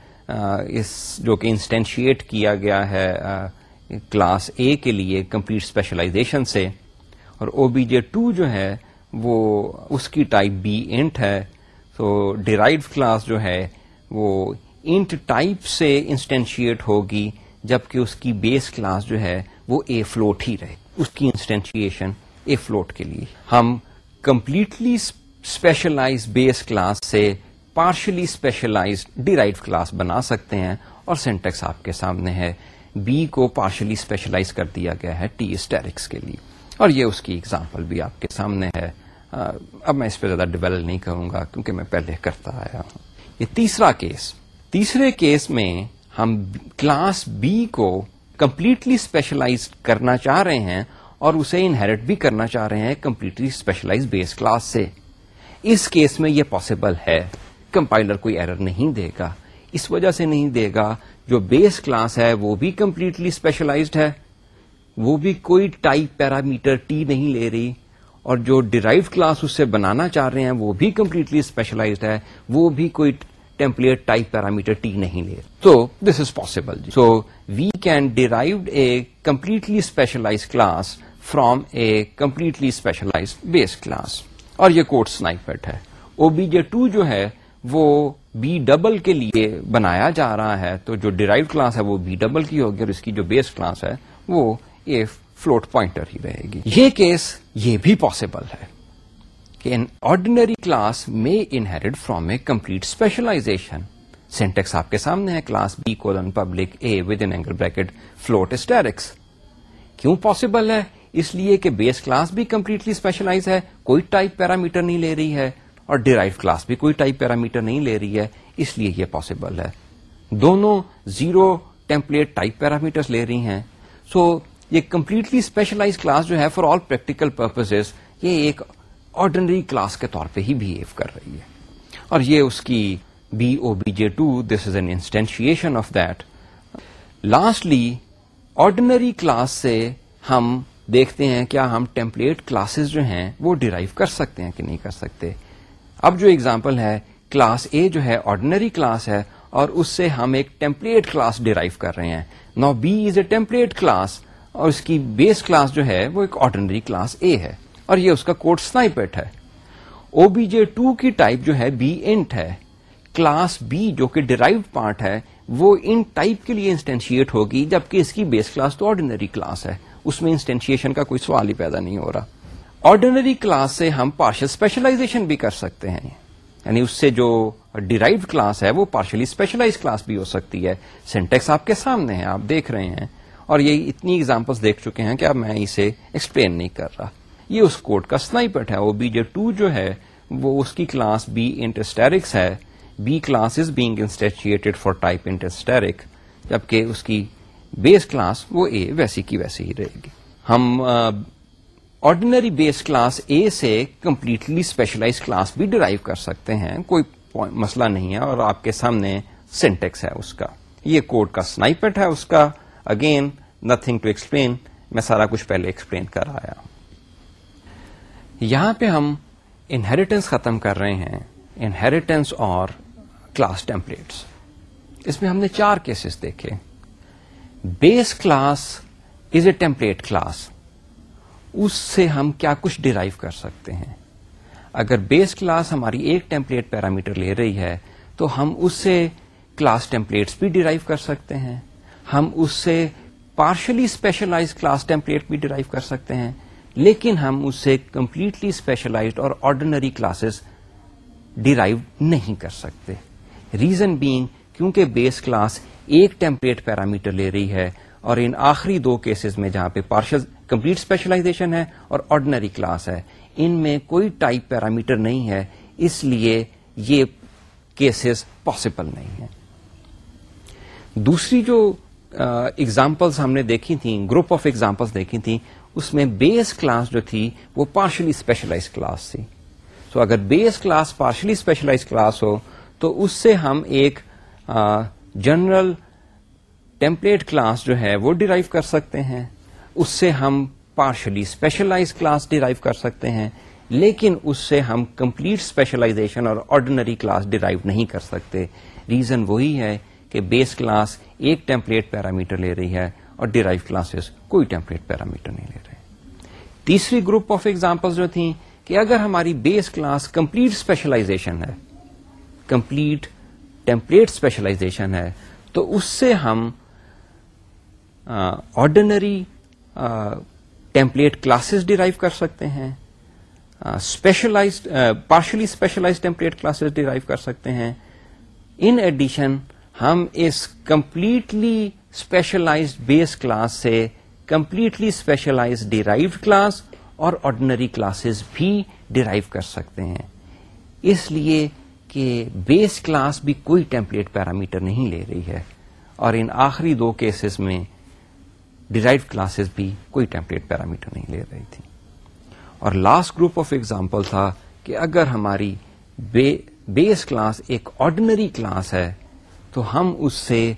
اس جو کہ انسٹینشیٹ کیا گیا ہے کلاس اے کے لیے کمپلیٹ اسپیشلائزیشن سے اور او بی جے ٹو جو ہے، وہ اس کی ٹائپ بی انٹ ہے۔ تو ڈیرائیو کلاس جو ہے، وہ انٹ ٹائپ سے انسٹینشیٹ ہوگی، جبکہ اس کی بیس کلاس جو ہے، وہ اے فلوٹ ہی رہے۔ اس کی انسٹینشیشن اے فلوٹ کے لیے۔ ہم کمپلیٹلی اسپیشلائز بیس کلاس سے پارشلی اسپیشلائز ڈیرائیو کلاس بنا سکتے ہیں۔ اور سینٹیکس آپ کے سامنے ہے۔ بی کو پارشلی اسپیشلائز کر دیا گیا ہے ٹی اسٹیرکس کے لیے۔ اور یہ اس کی ایگزامپل بھی آپ کے سامنے ہے۔ اب میں اس پہ زیادہ ڈیولپ نہیں کروں گا کیونکہ میں پہلے کرتا آیا ہوں۔ یہ تیسرا کیس تیسرے کیس میں ہم کلاس بی کو کمپلیٹلی اسپیشلائز کرنا چاہ رہے ہیں اور اسے انہیریٹ بھی کرنا چاہ رہے ہیں کمپلیٹلی اسپیشلائز بیس کلاس سے۔ اس کیس میں یہ پاسبل ہے۔ کمپائلر کوئی ایرر نہیں دے گا۔ اس وجہ سے نہیں دے گا۔ جو بیس کلاس ہے وہ بھی کمپلیٹلی اسپیشلائزڈ ہے۔ وہ بھی کوئی ٹائپ پیرامیٹر ٹی نہیں لے رہی اور جو ڈیرائیو کلاس اس سے بنانا چاہ رہے ہیں وہ بھی کمپلیٹلی اسپیشلائزڈ ہے وہ بھی کوئی ٹیمپلیٹ ٹائپ پیرامیٹر ٹی نہیں لے تو this is possible so we can derived a completely specialise class from a completely specialise base class اور یہ کوڈ سنائپٹ ہے۔ او بی جے ٹو جو ہے وہ بی ڈبل کے لیے بنایا جا رہا ہے۔ تو جو ڈیرائیو کلاس ہے وہ بی ڈبل کی ہوگی اور اس کی جو بیس کلاس ہے وہ اے فلوٹ پوائنٹر ہی رہے گی۔ یہ کیس یہ بھی پاسبل ہے کہ ان آرڈینری کلاس میں inherit from a complete specialisation syntax آپ کے سامنے ہے class B colon public A within angle bracket float asterisks کیوں پاسبل ہے؟ اس لیے کہ بیس کلاس بھی کمپلیٹلی اسپیشلائز ہے کوئی ٹائپ پیرامیٹر نہیں لے رہی ہے اور ڈیرائیو کلاس بھی کوئی ٹائپ پیرامیٹر نہیں لے رہی ہے اس لیے یہ پاسبل ہے۔ دونوں زیرو ٹیمپلیٹ ٹائپ پیرامیٹر لے رہی ہیں۔ سو so, یہ کمپلیٹلی اسپیشلائز کلاس جو ہے فار آل پریکٹیکل پرپز یہ ایک آرڈنری کلاس کے طور پہ ہی بہیو کر رہی ہے۔ اور یہ اس کی B O B J two this is an instantiation of that lastly ordinary class سے ہم دیکھتے ہیں کیا ہم ٹیمپلیٹ کلاسز جو ہیں وہ ڈیرائیو کر سکتے ہیں کہ نہیں کر سکتے۔ اب جو اگزامپل ہے کلاس اے جو ہے آرڈنری کلاس ہے اور اس سے ہم ایک ٹیمپلیٹ کلاس ڈیرائیو کر رہے ہیں۔ Now B is a template class اور اس کی بیس کلاس جو ہے وہ ایک آرڈنری کلاس اے ہے اور یہ اس کا کوڈ سنائپٹ ہے۔ او بی جے ٹو کی ٹائپ جو ہے بی انٹ ہے۔ کلاس بی جو کہ ڈیرائیو پارٹ ہے، وہ ان ٹائپ کے لیے انسٹینشیٹ ہوگی، جبکہ اس کی بیس کلاس تو آرڈینری کلاس ہے۔ اس میں انسٹینشیشن کا کوئی سوال ہی پیدا نہیں ہو رہا۔ آرڈینری کلاس سے ہم پارشل اسپیشلائزیشن بھی کر سکتے ہیں۔ یعنی اس سے جو ڈیرائیو کلاس ہے، وہ پارشلی اسپیشلائز کلاس بھی ہو سکتی ہے۔ سینٹیکس آپ کے سامنے ہے آپ دیکھ رہے ہیں۔ اور یہ اتنی ایگزامپلس دیکھ چکے ہیں کہ اب میں اسے ایکسپلین نہیں کر رہا۔ یہ اس کوڈ کا سنائپٹ ہے۔ وہ بی جے ٹو جو ہے، وہ اس کی کلاس بی انٹرسٹیرکس ہے۔ B class is being instantiated for type int asterisk جبکہ اس کی بیس کلاس وہ اے ویسی کی ویسی ہی رہے گی۔ ہم آرڈینری بیس کلاس اے سے کمپلیٹلی اسپیشلائز کلاس بھی ڈرائیو کر سکتے ہیں۔ کوئی مسئلہ نہیں ہے اور آپ کے سامنے سینٹیکس ہے اس کا۔ یہ کوڈ کا سنائپٹ ہے اس کا۔ اگین نتھنگ ٹو ایکسپلین میں سارا کچھ پہلے ایکسپلین کر آیا یہاں پہ ہم انہیریٹنس ختم کر رہے ہیں۔ انہیریٹنس اور کلاس ٹیمپلیٹس اس میں ہم نے چار کیسز دیکھے۔ Base class is a template class اس سے ہم کیا کچھ ڈیرائیو کر سکتے ہیں۔ اگر بیس کلاس ہماری ایک ٹیمپلیٹ پیرامیٹر لے رہی ہے، تو ہم اس سے کلاس ٹیمپلیٹس بھی ڈیرائیو کر سکتے ہیں۔ ہم اس سے پارشلی اسپیشلائز کلاس ٹیمپلیٹ بھی ڈیرائیو کر سکتے ہیں، لیکن ہم اس سے کمپلیٹلی اسپیشلائزڈ اور آرڈینری کلاسز ڈیرائیو نہیں کر سکتے۔ ریزن بینگ کیونکہ بیس کلاس ایک ٹیمپلیٹ پیرامیٹر لے رہی ہے اور ان آخری دو کیسز میں جہاں پہ پارشل کمپلیٹ اسپیشلائزیشن ہے اور آرڈنری کلاس ہے، ان میں کوئی ٹائپ پیرامیٹر نہیں ہے، اس لیے یہ کیسز پاسبل نہیں ہے دوسری جو ایگزامپلس ہم نے دیکھی تھیں گروپ آف ایگزامپلس دیکھی تھیں، اس میں بیس کلاس جو تھی، وہ پارشلی اسپیشلائز کلاس تھی۔ سو اگر base class partially specialise class ہو، تو اس سے ہم ایک جنرل ٹیمپلیٹ کلاس جو ہے، وہ ڈیرائیو کر سکتے ہیں۔ اس سے ہم پارشلی اسپیشلائز کلاس ڈیرائیو کر سکتے ہیں۔ لیکن اس سے ہم کمپلیٹ اسپیشلائزیشن اور آرڈینری کلاس ڈیرائیو نہیں کر سکتے۔ ریزن وہی ہے کہ بیس کلاس ایک ٹیمپلیٹ پیرامیٹر لے رہی ہے اور ڈیرائیو کلاسز کوئی ٹیمپلیٹ پیرامیٹر نہیں لے رہے۔ تیسری گروپ آف ایگزامپل جو تھیں کہ اگر ہماری بیس کلاس کمپلیٹ اسپیشلائزیشن ہے، کمپلیٹ ٹیمپلیٹ اسپیشلائزیشن ہے، تو اس سے ہم آرڈینری ٹیمپلیٹ کلاسز ڈیرائیو کر سکتے ہیں۔ Specialised partially specialise template classes derive کر سکتے ہیں۔ ان ایڈیشن ہم اس کمپلیٹلی اسپیشلائزڈ بیس کلاس سے کمپلیٹلی اسپیشلائز ڈیرائیوڈ کلاس اور آرڈنری کلاسز بھی ڈیرائیو کر سکتے ہیں۔ اس لیے کہ بیس کلاس بھی کوئی ٹیمپلیٹ پیرامیٹر نہیں لے رہی ہے اور ان آخری دو کیسز میں ڈیرائیو کلاسز بھی کوئی ٹیمپلیٹ پیرامیٹر نہیں لے رہی تھی۔ اور لاسٹ گروپ آف ایگزامپل تھا کہ اگر ہماری بیس کلاس ایک آرڈنری کلاس ہے تو ہم اس سے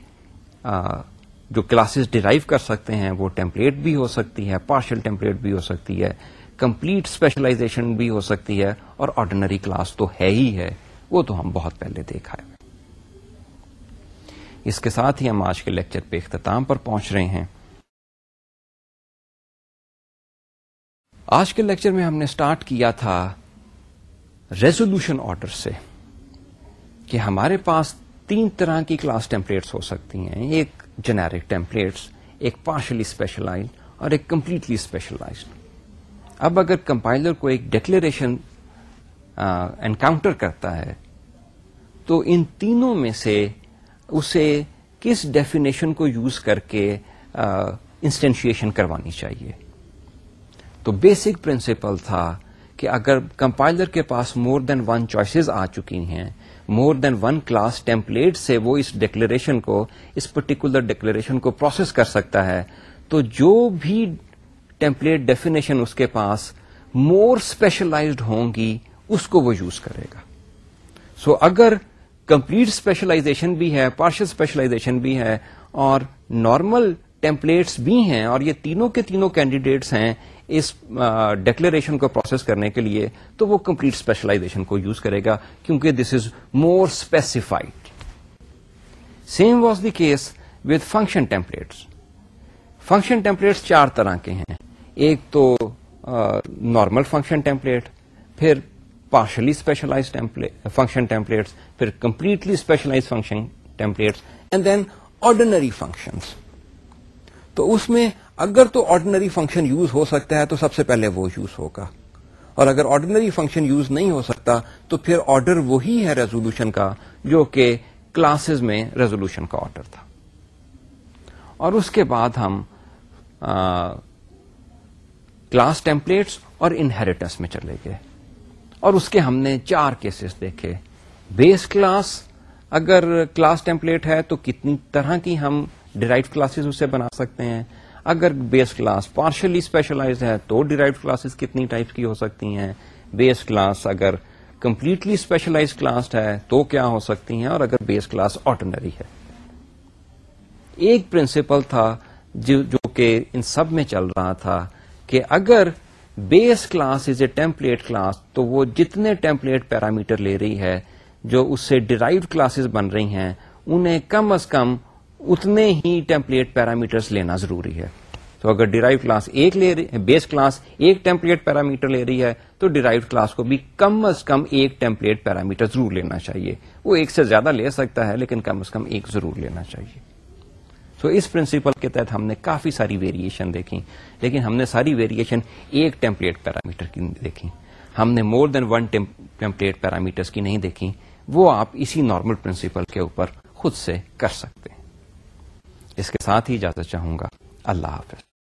جو کلاسز ڈیرائیو کر سکتے ہیں، وہ ٹیمپلیٹ بھی ہو سکتی ہے پارشل ٹیمپلیٹ بھی ہو سکتی ہے کمپلیٹ اسپیشلائزیشن بھی ہو سکتی ہے، اور آرڈنری کلاس تو ہے ہی ہے۔ وہ تو ہم بہت پہلے دیکھا ہے۔ اس کے ساتھ ہی ہم آج کے لیکچر پہ اختتام پر پہنچ رہے ہیں۔ آج کے لیکچر میں ہم نے اسٹارٹ کیا تھا ریزولوشن آرڈر سے کہ ہمارے پاس تین طرح کی کلاس ٹیمپلیٹس ہو سکتی ہیں۔ ایک جنیرک ٹیمپلیٹس ایک پارشلی اسپیشلائز اور ایک کمپلیٹلی اسپیشلائز اب اگر کمپائلر کو ایک ڈکلیریشن انکاؤنٹر کرتا ہے، تو ان تینوں میں سے اسے کس ڈیفینیشن کو یوز کر کے انسٹینشیشن کروانی چاہیے۔ تو بیسک پرنسپل تھا کہ اگر کمپائلر کے پاس مور دین ون چوائسیز آ چکی ہیں more than one class template سے وہ اس ڈکلیریشن کو اس پرٹیکولر ڈکلیریشن کو پروسیس کر سکتا ہے. تو جو بھی ٹیمپلیٹ ڈیفینیشن اس کے پاس مور اسپیشلائزڈ ہوں گی اس کو وہ یوز کرے گا. سو so, اگر کمپلیٹ اسپیشلائزیشن بھی ہے پارشل اسپیشلائزیشن بھی ہے اور نارمل ٹیمپلیٹس بھی ہیں اور یہ تینوں کے تینوں کینڈیڈیٹس ہیں اس ڈکلریشن کو پروسیس کرنے کے لیے تو وہ کمپلیٹ اسپیشلائزیشن کو یوز کرے گا کیونکہ this is more specified same was the case with function templates function templates چار طرح کے ہیں. ایک تو نارمل فنکشن ٹیمپلیٹ پھر پارشلی اسپیشلائز فنکشن ٹیمپلیٹس پھر completely specialise function templates and then ordinary functions تو اس میں اگر تو آرڈنری فنکشن یوز ہو سکتا ہے تو سب سے پہلے وہ یوز ہوگا۔ اور اگر آرڈنری فنکشن یوز نہیں ہو سکتا تو پھر آرڈر وہی ہے ریزولوشن کا جو کہ کلاسز میں ریزولوشن کا آرڈر تھا۔ اور اس کے بعد ہم کلاس ٹیمپلیٹس اور انہیریٹنس میں چلے گئے۔ اور اس کے ہم نے چار کیسز دیکھے۔ بیس کلاس اگر کلاس ٹیمپلیٹ ہے تو کتنی طرح کی ہم ڈیرائیو کلاسز اسے بنا سکتے ہیں۔ اگر بیس کلاس پارشلی اسپیشلائز ہے تو ڈیرائیو کلاسز کتنی ٹائپ کی ہو سکتی ہیں؟ بیس کلاس اگر کمپلیٹلی اسپیشلائز کلاس ہے تو کیا ہو سکتی ہیں؟ اور اگر بیس کلاس آرڈنری ہے۔ ایک پرنسپل تھا جو کہ ان سب میں چل رہا تھا کہ اگر base class is a template class تو وہ جتنے ٹیمپلیٹ پیرامیٹر لے رہی ہے جو اس سے ڈرائیوڈ کلاسز بن رہی ہیں، انہیں کم از کم اتنے ہی ٹیمپلیٹ پیرامیٹرز لینا ضروری ہے۔ تو اگر ڈیرائیو کلاس ایک لے رہی بیس کلاس ایک ٹیمپلیٹ پیرامیٹر لے رہی ہے، تو ڈیرائیو کلاس کو بھی کم از کم ایک ٹیمپلیٹ پیرامیٹر ضرور لینا چاہیے۔ وہ ایک سے زیادہ لے سکتا ہے، لیکن کم از کم ایک ضرور لینا چاہیے۔ سو اس پرنسپل کے تحت ہم نے کافی ساری ویریشن دیکھی، لیکن ہم نے ساری ویریشن ایک ٹیمپلیٹ پیرامیٹر کی دیکھی۔ ہم نے more than one template parameter کی نہیں دیکھی۔ وہ آپ اسی نارمل پرنسپل کے اوپر خود سے کر سکتے ہیں۔ اس کے ساتھ ہی اجازت چاہوں گا۔ اللہ حافظ۔